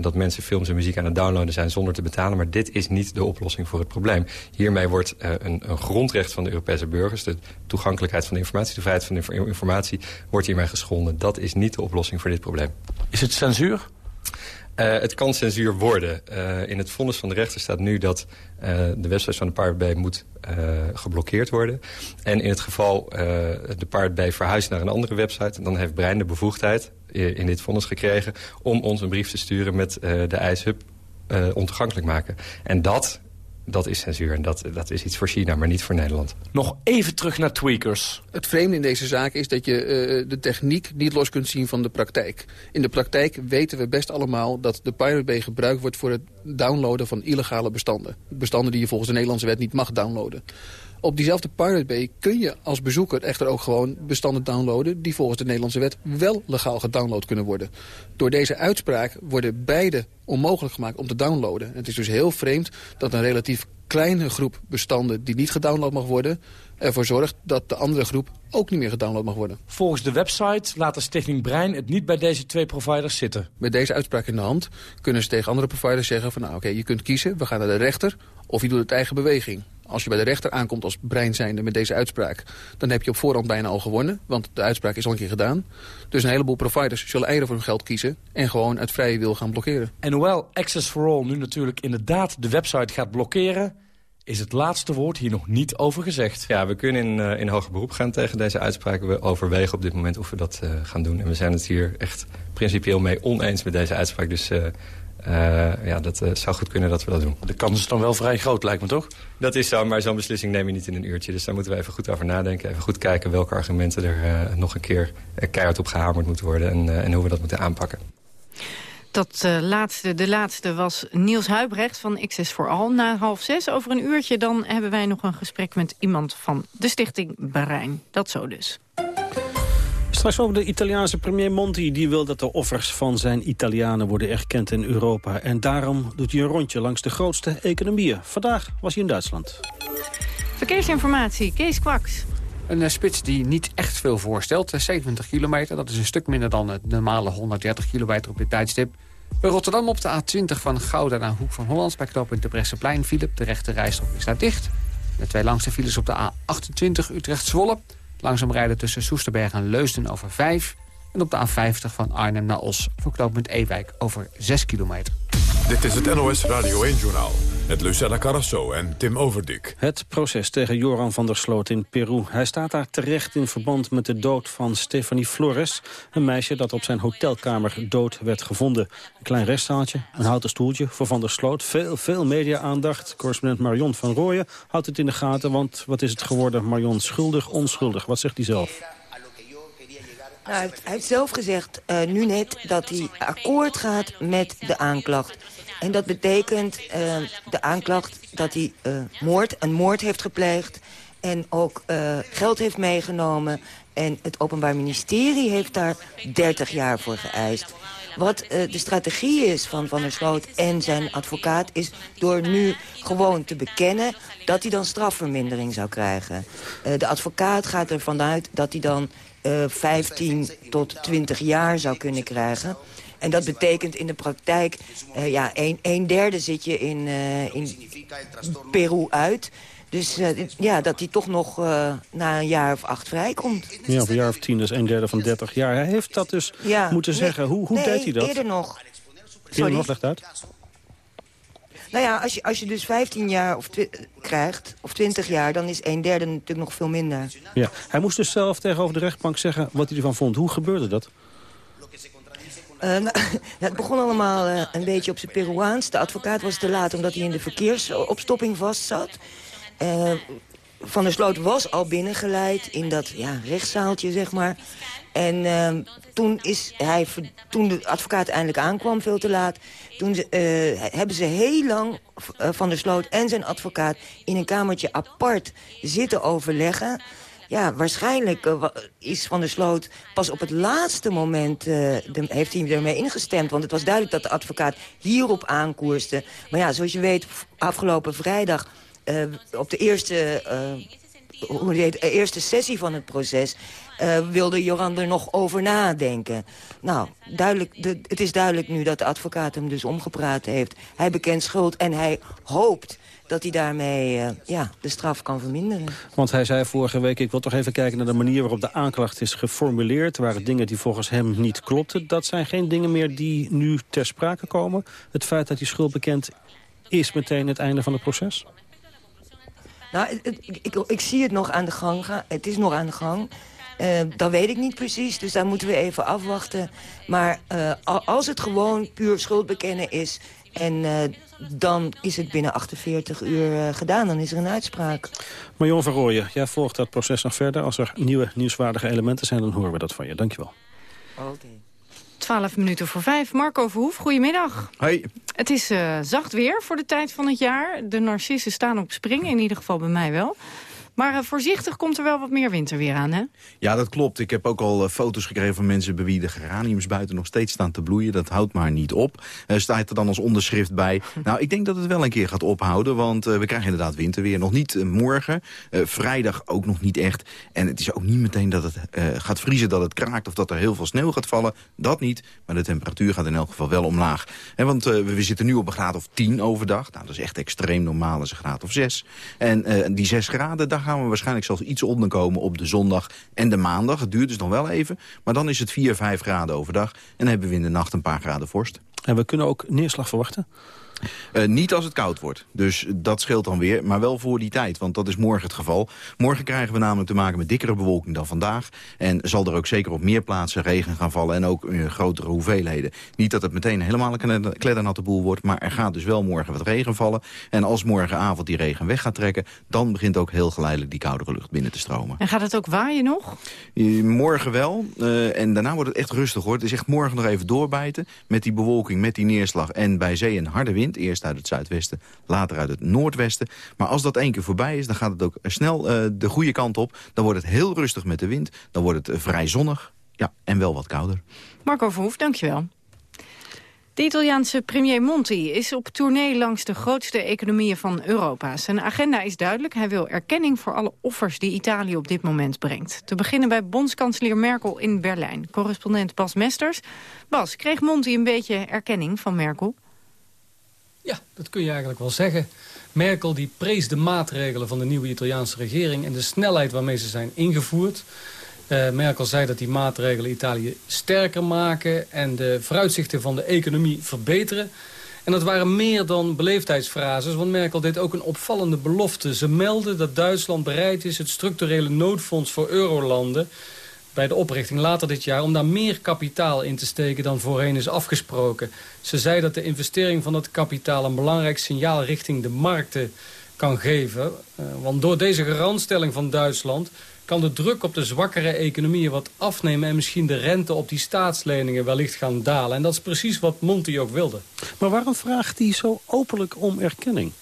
dat mensen films en muziek aan het downloaden zijn zonder te betalen. Maar dit is niet de oplossing voor het probleem. Hiermee wordt een, een, grondrecht van de Europese burgers... de toegankelijkheid van de informatie, de vrijheid van de informatie... wordt hiermee geschonden. Dat is niet de oplossing voor dit probleem. Is het censuur? Uh, het kan censuur worden. Uh, in het vonnis van de rechter staat nu dat uh, de website van de Bay moet geblokkeerd worden. En in het geval de Bay verhuist naar een andere website... dan heeft Brein de bevoegdheid in dit vonnis gekregen... om ons een brief te sturen met de eishub ontoegankelijk maken. En dat dat is censuur en dat, dat is iets voor China, maar niet voor Nederland. Nog even terug naar tweakers. Het vreemde in deze zaak is dat je uh, de techniek niet los kunt zien van de praktijk. In de praktijk weten we best allemaal dat de Pirate Bay gebruikt wordt... voor het downloaden van illegale bestanden. Bestanden die je volgens de Nederlandse wet niet mag downloaden. Op diezelfde Pirate Bay kun je als bezoeker echter ook gewoon bestanden downloaden... die volgens de Nederlandse wet wel legaal gedownload kunnen worden. Door deze uitspraak worden beide onmogelijk gemaakt om te downloaden. Het is dus heel vreemd dat een relatief kleine groep bestanden... die niet gedownload mag worden, ervoor zorgt dat de andere groep ook niet meer gedownload mag worden. Volgens de website laat de Stichting Brein het niet bij deze twee providers zitten. Met deze uitspraak in de hand kunnen ze tegen andere providers zeggen van... nou oké, je kunt kiezen, we gaan naar de rechter of je doet het eigen beweging. Als je bij de rechter aankomt als brein zijnde met deze uitspraak... dan heb je op voorhand bijna al gewonnen, want de uitspraak is al een keer gedaan. Dus een heleboel providers zullen eieren voor hun geld kiezen... en gewoon uit vrije wil gaan blokkeren. En hoewel Access for All nu natuurlijk inderdaad de website gaat blokkeren is het laatste woord hier nog niet over gezegd. Ja, we kunnen in, uh, in hoger beroep gaan tegen deze uitspraken. We overwegen op dit moment of we dat uh, gaan doen. En we zijn het hier echt principieel mee oneens met deze uitspraak. Dus uh, ja, dat zou goed kunnen dat we dat doen. De kans is dan wel vrij groot, lijkt me toch? Dat is zo, maar zo'n beslissing neem je niet in een uurtje. Dus daar moeten we even goed over nadenken. Even goed kijken welke argumenten er nog een keer keihard op gehamerd moeten worden. En, en hoe we dat moeten aanpakken. Dat uh, laatste, de laatste was Niels Huibrecht van XS voor Al. Na half zes, over een uurtje, dan hebben wij nog een gesprek met iemand van de stichting Berein. Dat zo dus Straks over de Italiaanse premier Monti. Die wil dat de offers van zijn Italianen worden erkend in Europa. En daarom doet hij een rondje langs de grootste economieën. Vandaag was hij in Duitsland. Verkeersinformatie, Kees Kwaks. Een eh, spits die niet echt veel voorstelt. 70 kilometer, dat is een stuk minder dan het normale 130 kilometer op dit tijdstip. Bij Rotterdam op de A20 van Gouda naar Hoek van Holland... bij knooppunt de Bresseplein, Philip. De rechte rijstrook is daar dicht. De twee langste files op de A28 Utrecht-Zwolle. Langzaam rijden tussen Soesterberg en Leusden over 5. En op de A50 van Arnhem naar Os voor knooppunt Ewijk over 6 kilometer. Dit is het NOS Radio 1-journaal met Lucella Carrasso en Tim Overdik. Het proces tegen Joran van der Sloot in Peru. Hij staat daar terecht in verband met de dood van Stephanie Flores. Een meisje dat op zijn hotelkamer dood werd gevonden. Een klein restzaaltje, een houten stoeltje voor Van der Sloot. Veel, veel media-aandacht. Correspondent Marion van Rooyen houdt het in de gaten. Want wat is het geworden, Marion? Schuldig, onschuldig? Wat zegt hij zelf? Nou, hij, heeft, zelf gezegd, uh, nu net, dat hij akkoord gaat met de aanklacht. En dat betekent uh, de aanklacht dat hij uh, moord, een moord heeft gepleegd... en ook geld heeft meegenomen. En het Openbaar Ministerie heeft daar 30 jaar voor geëist. Wat de strategie is van Van der Sloot en zijn advocaat... is door nu gewoon te bekennen dat hij dan strafvermindering zou krijgen. de advocaat gaat ervan uit dat hij dan uh, 15 tot 20 jaar zou kunnen krijgen. En dat betekent in de praktijk, uh, ja, een, een, derde zit je in, uh, in Peru uit. Dus uh, ja, dat hij toch nog na een jaar of acht vrijkomt. Ja, of een jaar of tien, dus een derde van 30 jaar. Hij heeft dat dus ja, moeten zeggen. Hoe, hoe nee, deed hij dat? eerder nog. Eerder nog, legt uit. Nou ja, als je, als je dus 15 jaar of krijgt, of 20 jaar... dan is een derde natuurlijk nog veel minder. Ja, hij moest dus zelf tegenover de rechtbank zeggen wat hij ervan vond. Hoe gebeurde dat? Uh, nou, het begon allemaal uh, een beetje op zijn Peruaans. De advocaat was te laat omdat hij in de verkeersopstopping vastzat. Uh, van der Sloot was al binnengeleid in dat ja, rechtszaaltje, zeg maar. En uh, toen, is hij, toen de advocaat eindelijk aankwam, veel te laat... toen hebben ze heel lang Van der Sloot en zijn advocaat... in een kamertje apart zitten overleggen. Ja, waarschijnlijk is Van der Sloot pas op het laatste moment... De, heeft hij ermee ingestemd. Want het was duidelijk dat de advocaat hierop aankoerste. Maar ja, zoals je weet, afgelopen vrijdag... op de eerste eerste sessie van het proces... Wilde Joran er nog over nadenken. Nou, duidelijk, de, het is duidelijk nu dat de advocaat hem dus omgepraat heeft. Hij bekent schuld en hij hoopt dat hij daarmee uh, ja, de straf kan verminderen. Want hij zei vorige week, ik wil toch even kijken naar de manier waarop de aanklacht is geformuleerd. Er waren dingen die volgens hem niet klopten. Dat zijn geen dingen meer die nu ter sprake komen. Het feit dat hij schuld bekend is meteen het einde van het proces? Nou, ik, ik, ik, zie het nog aan de gang gaan. Het is nog aan de gang. Uh, dat weet ik niet precies, dus daar moeten we even afwachten. Maar uh, als het gewoon puur schuld bekennen is... en uh, dan is het binnen 48 uur gedaan, dan is er een uitspraak. Marion van Rooyen, jij volgt dat proces nog verder. Als er nieuwe nieuwswaardige elementen zijn, dan horen we dat van je. Dankjewel. Oké. Okay. 12 minuten voor 5. Marco Verhoef, goedemiddag. Hoi. Het is uh, zacht weer voor de tijd van het jaar. De narcissen staan op springen, in ieder geval bij mij wel. Maar uh, voorzichtig komt er wel wat meer winterweer aan, hè? Ja, dat klopt. Ik heb ook al uh, foto's gekregen van mensen... bij wie de geraniums buiten nog steeds staan te bloeien. Dat houdt maar niet op. Uh, staat er dan als onderschrift bij. nou, ik denk dat het wel een keer gaat ophouden. Want we krijgen inderdaad winterweer. Nog niet morgen. vrijdag ook nog niet echt. En het is ook niet meteen dat het gaat vriezen, dat het kraakt... of dat er heel veel sneeuw gaat vallen. Dat niet. Maar de temperatuur gaat in elk geval wel omlaag. He, want we zitten nu op een graad of 10 overdag. Nou, dat is echt extreem normaal is een graad of 6. En die 6 graden, daar gaan we waarschijnlijk zelfs iets onderkomen op de zondag en de maandag. Het duurt dus nog wel even. Maar dan is het 4, 5 graden overdag. En hebben we in de nacht een paar graden vorst. En we kunnen ook neerslag verwachten? Uh, niet als het koud wordt. Dus dat scheelt dan weer. Maar wel voor die tijd, want dat is morgen het geval. Morgen krijgen we namelijk te maken met dikkere bewolking dan vandaag. En zal er ook zeker op meer plaatsen regen gaan vallen. En ook uh, grotere hoeveelheden. Niet dat het meteen helemaal een kleddernatte boel wordt. Maar er gaat dus wel morgen wat regen vallen. En als morgenavond die regen weg gaat trekken... dan begint ook heel geleidelijk die koudere lucht binnen te stromen. En gaat het ook waaien nog? Uh, morgen wel. en daarna wordt het echt rustig hoor. Het is echt morgen nog even doorbijten. Met die bewolking, met die neerslag en bij zee een harde wind. Eerst uit het zuidwesten, later uit het noordwesten. Maar als dat één keer voorbij is, dan gaat het ook snel uh, de goede kant op. Dan wordt het heel rustig met de wind. Dan wordt het vrij zonnig. Ja, en wel wat kouder. Marco Verhoef, dankjewel. De Italiaanse premier Monti is op tournee langs de grootste economieën van Europa. Zijn agenda is duidelijk. Hij wil erkenning voor alle offers die Italië op dit moment brengt. Te beginnen bij bondskanselier Merkel in Berlijn. Correspondent Bas Mesters. Bas, kreeg Monti een beetje erkenning van Merkel? Ja, dat kun je eigenlijk wel zeggen. Merkel die prees de maatregelen van de nieuwe Italiaanse regering... en de snelheid waarmee ze zijn ingevoerd. Uh, Merkel zei dat die maatregelen Italië sterker maken... en de vooruitzichten van de economie verbeteren. En dat waren meer dan beleefdheidsfrases, want Merkel deed ook een opvallende belofte. Ze meldde dat Duitsland bereid is het structurele noodfonds voor eurolanden bij de oprichting later dit jaar... om daar meer kapitaal in te steken dan voorheen is afgesproken. Ze zei dat de investering van dat kapitaal een belangrijk signaal richting de markten kan geven. Uh, want door deze garantstelling van Duitsland kan de druk op de zwakkere economieën wat afnemen... en misschien de rente op die staatsleningen wellicht gaan dalen. En dat is precies wat Monti ook wilde. Maar waarom vraagt hij zo openlijk om erkenning?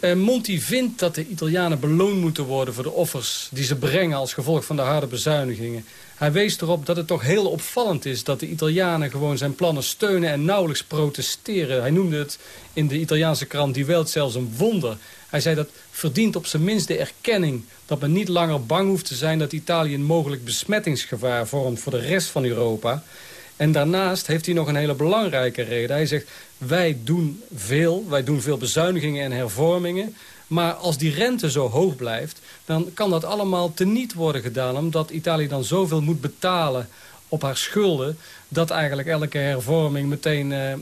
Uh, Monti vindt dat de Italianen beloond moeten worden voor de offers die ze brengen als gevolg van de harde bezuinigingen. Hij wees erop dat het toch heel opvallend is dat de Italianen gewoon zijn plannen steunen en nauwelijks protesteren. Hij noemde het in de Italiaanse krant Die Welt zelfs een wonder. Hij zei dat verdient op zijn minst de erkenning dat men niet langer bang hoeft te zijn dat Italië een mogelijk besmettingsgevaar vormt voor de rest van Europa. En daarnaast heeft hij nog een hele belangrijke reden. Hij zegt, wij doen veel, wij doen veel bezuinigingen en hervormingen. Maar als die rente zo hoog blijft, dan kan dat allemaal teniet worden gedaan... omdat Italië dan zoveel moet betalen op haar schulden... dat eigenlijk elke hervorming meteen, uh, uh,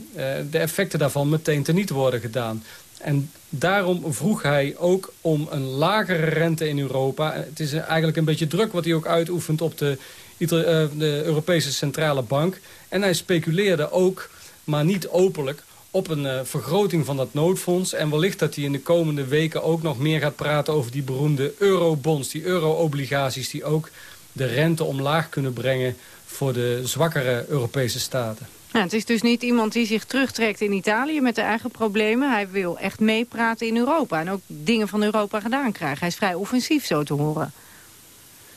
de effecten daarvan meteen teniet worden gedaan. En daarom vroeg hij ook om een lagere rente in Europa. Het is eigenlijk een beetje druk wat hij ook uitoefent op de, de Europese Centrale Bank. En hij speculeerde ook, maar niet openlijk, op een uh, vergroting van dat noodfonds. En wellicht dat hij in de komende weken ook nog meer gaat praten over die beroemde eurobonds. Die euro-obligaties die ook de rente omlaag kunnen brengen voor de zwakkere Europese staten. Nou, het is dus niet iemand die zich terugtrekt in Italië met de eigen problemen. Hij wil echt meepraten in Europa en ook dingen van Europa gedaan krijgen. Hij is vrij offensief zo te horen.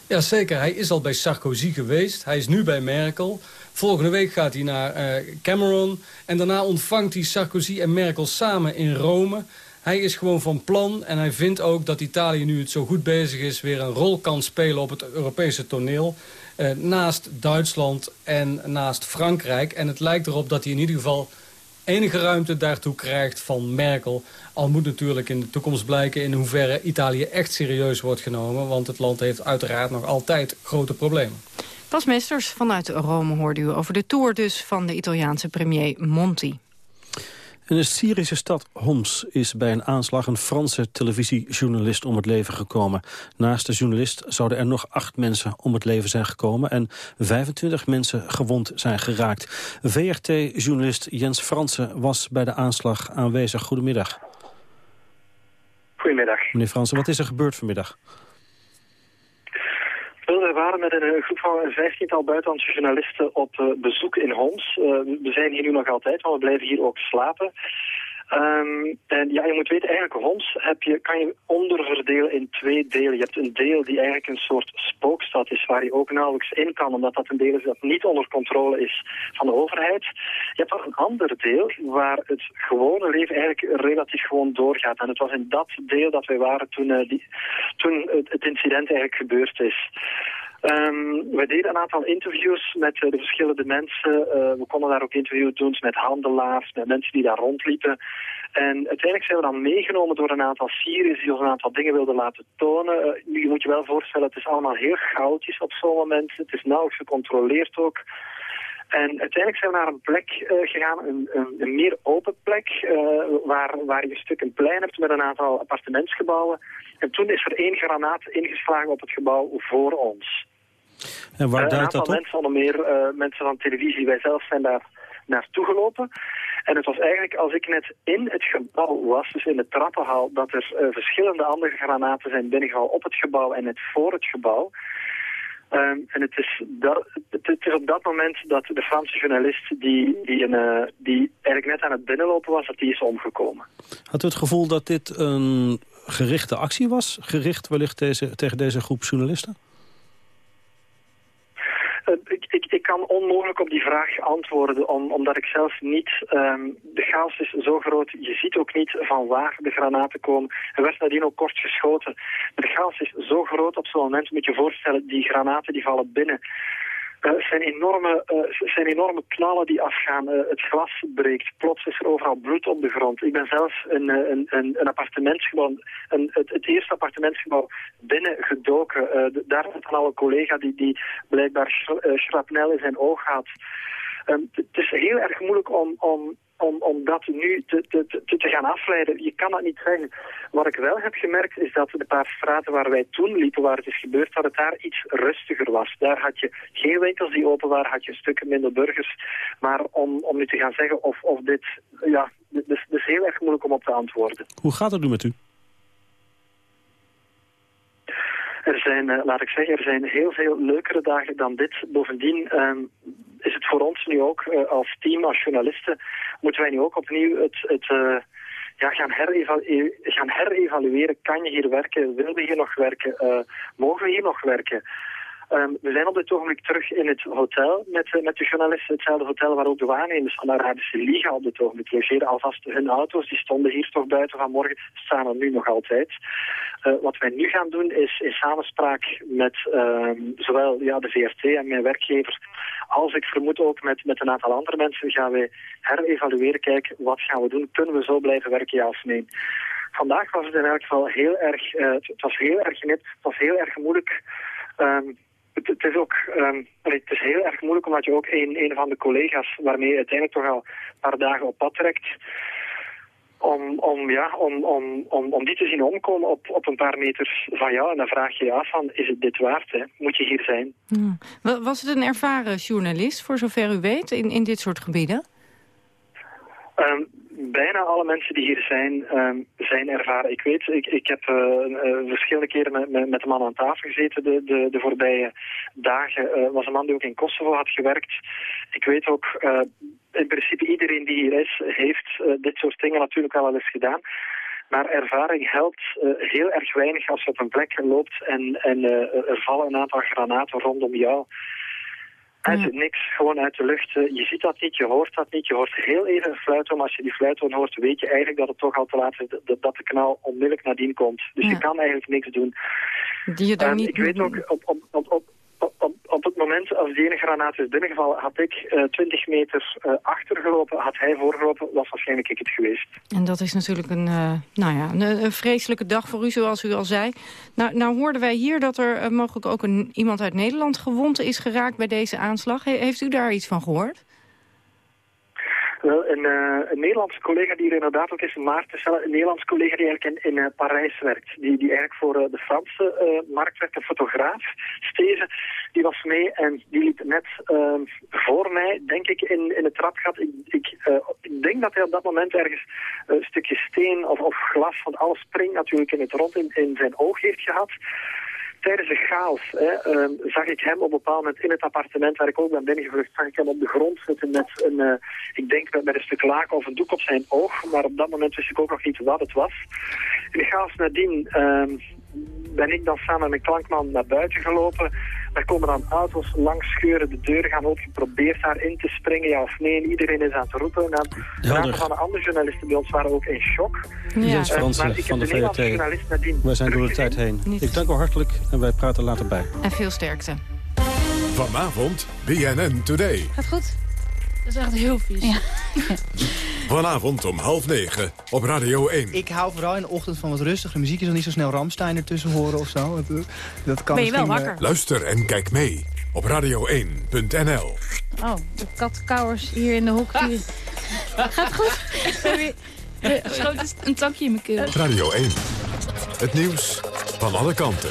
Ja, zeker. Hij is al bij Sarkozy geweest. Hij is nu bij Merkel. Volgende week gaat hij naar uh, Cameron. En daarna ontvangt hij Sarkozy en Merkel samen in Rome. Hij is gewoon van plan en hij vindt ook dat Italië nu het zo goed bezig is... weer een rol kan spelen op het Europese toneel. Uh, naast Duitsland en naast Frankrijk. En het lijkt erop dat hij in ieder geval enige ruimte daartoe krijgt van Merkel. Al moet natuurlijk in de toekomst blijken in hoeverre Italië echt serieus wordt genomen. Want het land heeft uiteraard nog altijd grote problemen. Bas Mesters vanuit Rome hoorde u over de tour dus van de Italiaanse premier Monti. In de Syrische stad Homs is bij een aanslag een Franse televisiejournalist om het leven gekomen. Naast de journalist zouden er nog acht mensen om het leven zijn gekomen en 25 mensen gewond zijn geraakt. VRT-journalist Jens Fransen was bij de aanslag aanwezig. Goedemiddag. Goedemiddag. Meneer Fransen, wat is er gebeurd vanmiddag? We waren met een groep van een vijftiental buitenlandse journalisten op uh, bezoek in Homs. Uh, we zijn hier nu nog altijd, want we blijven hier ook slapen. Um, en ja, je moet weten, eigenlijk Homs heb je, kan je onderverdelen in twee delen. Je hebt een deel die eigenlijk een soort spookstad is, waar je ook nauwelijks in kan, omdat dat een deel is dat niet onder controle is van de overheid. Je hebt dan een ander deel waar het gewone leven eigenlijk relatief gewoon doorgaat. En het was in dat deel dat wij waren toen, uh, die, toen het incident eigenlijk gebeurd is. Um, we deden een aantal interviews met uh, de verschillende mensen. Uh, we konden daar ook interviews doen met handelaars, met mensen die daar rondliepen. En uiteindelijk zijn we dan meegenomen door een aantal Syriërs die ons een aantal dingen wilden laten tonen. Je moet je wel voorstellen, het is allemaal heel chaotisch op zo'n moment. Het is nauwelijks gecontroleerd ook. En uiteindelijk zijn we naar een plek uh, gegaan, een, een, een, meer open plek, uh, waar, waar je een stuk een plein hebt met een aantal appartementsgebouwen. En toen is er één granaat ingeslagen op het gebouw voor ons. En waar uh, duidt een aantal dat op? mensen, onder meer mensen van televisie, wij zelf zijn daar naartoe gelopen. En het was eigenlijk als ik net in het gebouw was, dus in de trappenhal, dat er verschillende andere granaten zijn binnengehaald op het gebouw en net voor het gebouw. Um, en het is, dat, op dat moment dat de Franse journalist die, die, uh, die eigenlijk net aan het binnenlopen was, dat die is omgekomen. Had u het gevoel dat dit een gerichte actie was? Gericht wellicht deze, tegen deze groep journalisten? Uh, ik, kan onmogelijk op die vraag antwoorden, om, omdat ik zelf niet... Um, de chaos is zo groot, je ziet ook niet van waar de granaten komen. Er werd nadien ook kort geschoten. De chaos is zo groot op zo'n moment, moet je voorstellen, die granaten die vallen binnen. Het zijn enorme, uh, zijn enorme knallen die afgaan. Uh, het glas breekt. Plots is er overal bloed op de grond. Ik ben zelfs een, een, een, een een, het, eerste appartementsgebouw binnengedoken. daar zit een collega die, die blijkbaar schrapnel in zijn oog had. Um, het is heel erg moeilijk om, om om, om dat nu te, te, te, gaan afleiden. Je kan dat niet zeggen. Wat ik wel heb gemerkt is dat de paar straten waar wij toen liepen, waar het is gebeurd, dat het daar iets rustiger was. Daar had je geen winkels die open waren, had je stukken minder burgers. Maar om, om nu te gaan zeggen of, of dit, ja, het is heel erg moeilijk om op te antwoorden. Hoe gaat het nu met u? Er zijn, uh, laat ik zeggen, er zijn heel veel leukere dagen dan dit. Bovendien um, is het voor ons nu ook uh, als team, als journalisten, moeten wij nu ook opnieuw het, het uh, ja, gaan, herevalu gaan herevalueren. Kan je hier werken? Wil je hier nog werken? mogen we hier nog werken? Um, we zijn op dit ogenblik terug in het hotel met, uh, met de journalisten. Hetzelfde hotel waar ook de waarnemers van de Arabische Liga op dit ogenblik logeren. Alvast hun auto's, die stonden hier toch buiten vanmorgen, staan er nu nog altijd. Uh, wat wij nu gaan doen is in samenspraak met uh, zowel ja, de VRT en mijn werkgever, als ik vermoed ook met, met een aantal andere mensen, gaan wij herevalueren, kijken wat gaan we doen. Kunnen we zo blijven werken, ja of nee? Vandaag was het in elk geval heel erg, uh, het was heel erg net, het was heel erg moeilijk um, het, het, is ook um, het is heel erg moeilijk omdat je ook een, een van de collega's waarmee je uiteindelijk toch al een paar dagen op pad trekt, om, om, ja, om, om, om, om die te zien omkomen op, op een paar meters van jou. En dan vraag je je af van, is het dit waard? Hè? Moet je hier zijn? Was het een ervaren journalist, voor zover u weet, in, in dit soort gebieden? Um, bijna alle mensen die hier zijn, um, zijn ervaren. Ik weet, ik, ik heb uh, uh, verschillende keren met, met, met, man aan tafel gezeten de, de, de voorbije dagen. Uh, was een man die ook in Kosovo had gewerkt. Ik weet ook, in principe iedereen die hier is, heeft dit soort dingen natuurlijk al eens gedaan. Maar ervaring helpt heel erg weinig als je op een plek loopt en, en er vallen een aantal granaten rondom jou. Uit het niks, gewoon uit de lucht. Je ziet dat niet, je hoort dat niet. Je hoort heel even een fluittoon. Als je die fluittoon hoort, weet je eigenlijk dat het toch al te laat is. Dat, dat de knal onmiddellijk nadien komt. Dus ja. je kan eigenlijk niks doen. Die je daar um, niet ik weet ook, op, op, op, op, op, op het moment als die ene granaat is binnengevallen, had ik uh, 20 meter uh, achtergelopen. Had hij voorgelopen, was waarschijnlijk ik het geweest. En dat is natuurlijk een, uh, nou ja, een, vreselijke dag voor u, zoals u al zei. Nou, nou hoorden wij hier dat er mogelijk ook een, iemand uit Nederland gewond is geraakt bij deze aanslag. He, heeft u daar iets van gehoord? Een, uh, een, Nederlandse collega die er inderdaad ook is, Maarten een Nederlandse collega die eigenlijk in, uh, Parijs werkt. Die, die eigenlijk voor uh, de Franse markt werkt, een fotograaf, Steven, die was mee en die liep net ehm, voor mij, denk ik, in, in het trapgat. Ik, ik, ik, denk dat hij op dat moment ergens een stukje steen of, of glas, want alles springt natuurlijk in het rond, in, in zijn oog heeft gehad tijdens de chaos hè, uh, zag ik hem op een bepaald moment in het appartement waar ik ook ben binnengevlucht, zag ik hem op de grond zitten met een, uh, ik denk met, met een stuk laken of een doek op zijn oog. Maar op dat moment wist ik ook nog niet wat het was. In de chaos nadien uh, ben ik dan samen met mijn klankman naar buiten gelopen. Daar komen dan auto's langs scheuren, de deuren gaan open, je probeert daarin te springen, ja of nee. En iedereen is aan het roepen. En dan een aantal van de andere journalisten bij ons waren ook in shock. Ja. Jens Fransen uh, van de, de VRT. Wij zijn door de tijd heen. Niet. Ik dank u hartelijk en wij praten later bij. En veel sterkte. Vanavond BNN Today. Gaat goed? Dat is echt heel vies. Ja. Vanavond om half negen op Radio 1. Ik hou vooral in de ochtend van wat rustige muziek. is dan niet zo snel Ramstein ertussen horen of zo. Dat, dat kan ben je wel wakker? Luister en kijk mee op radio1.nl. Oh, de katkouwers hier in de hoek. Die... Gaat goed? Schoot een takje in mijn keel. Radio 1. Het nieuws van alle kanten.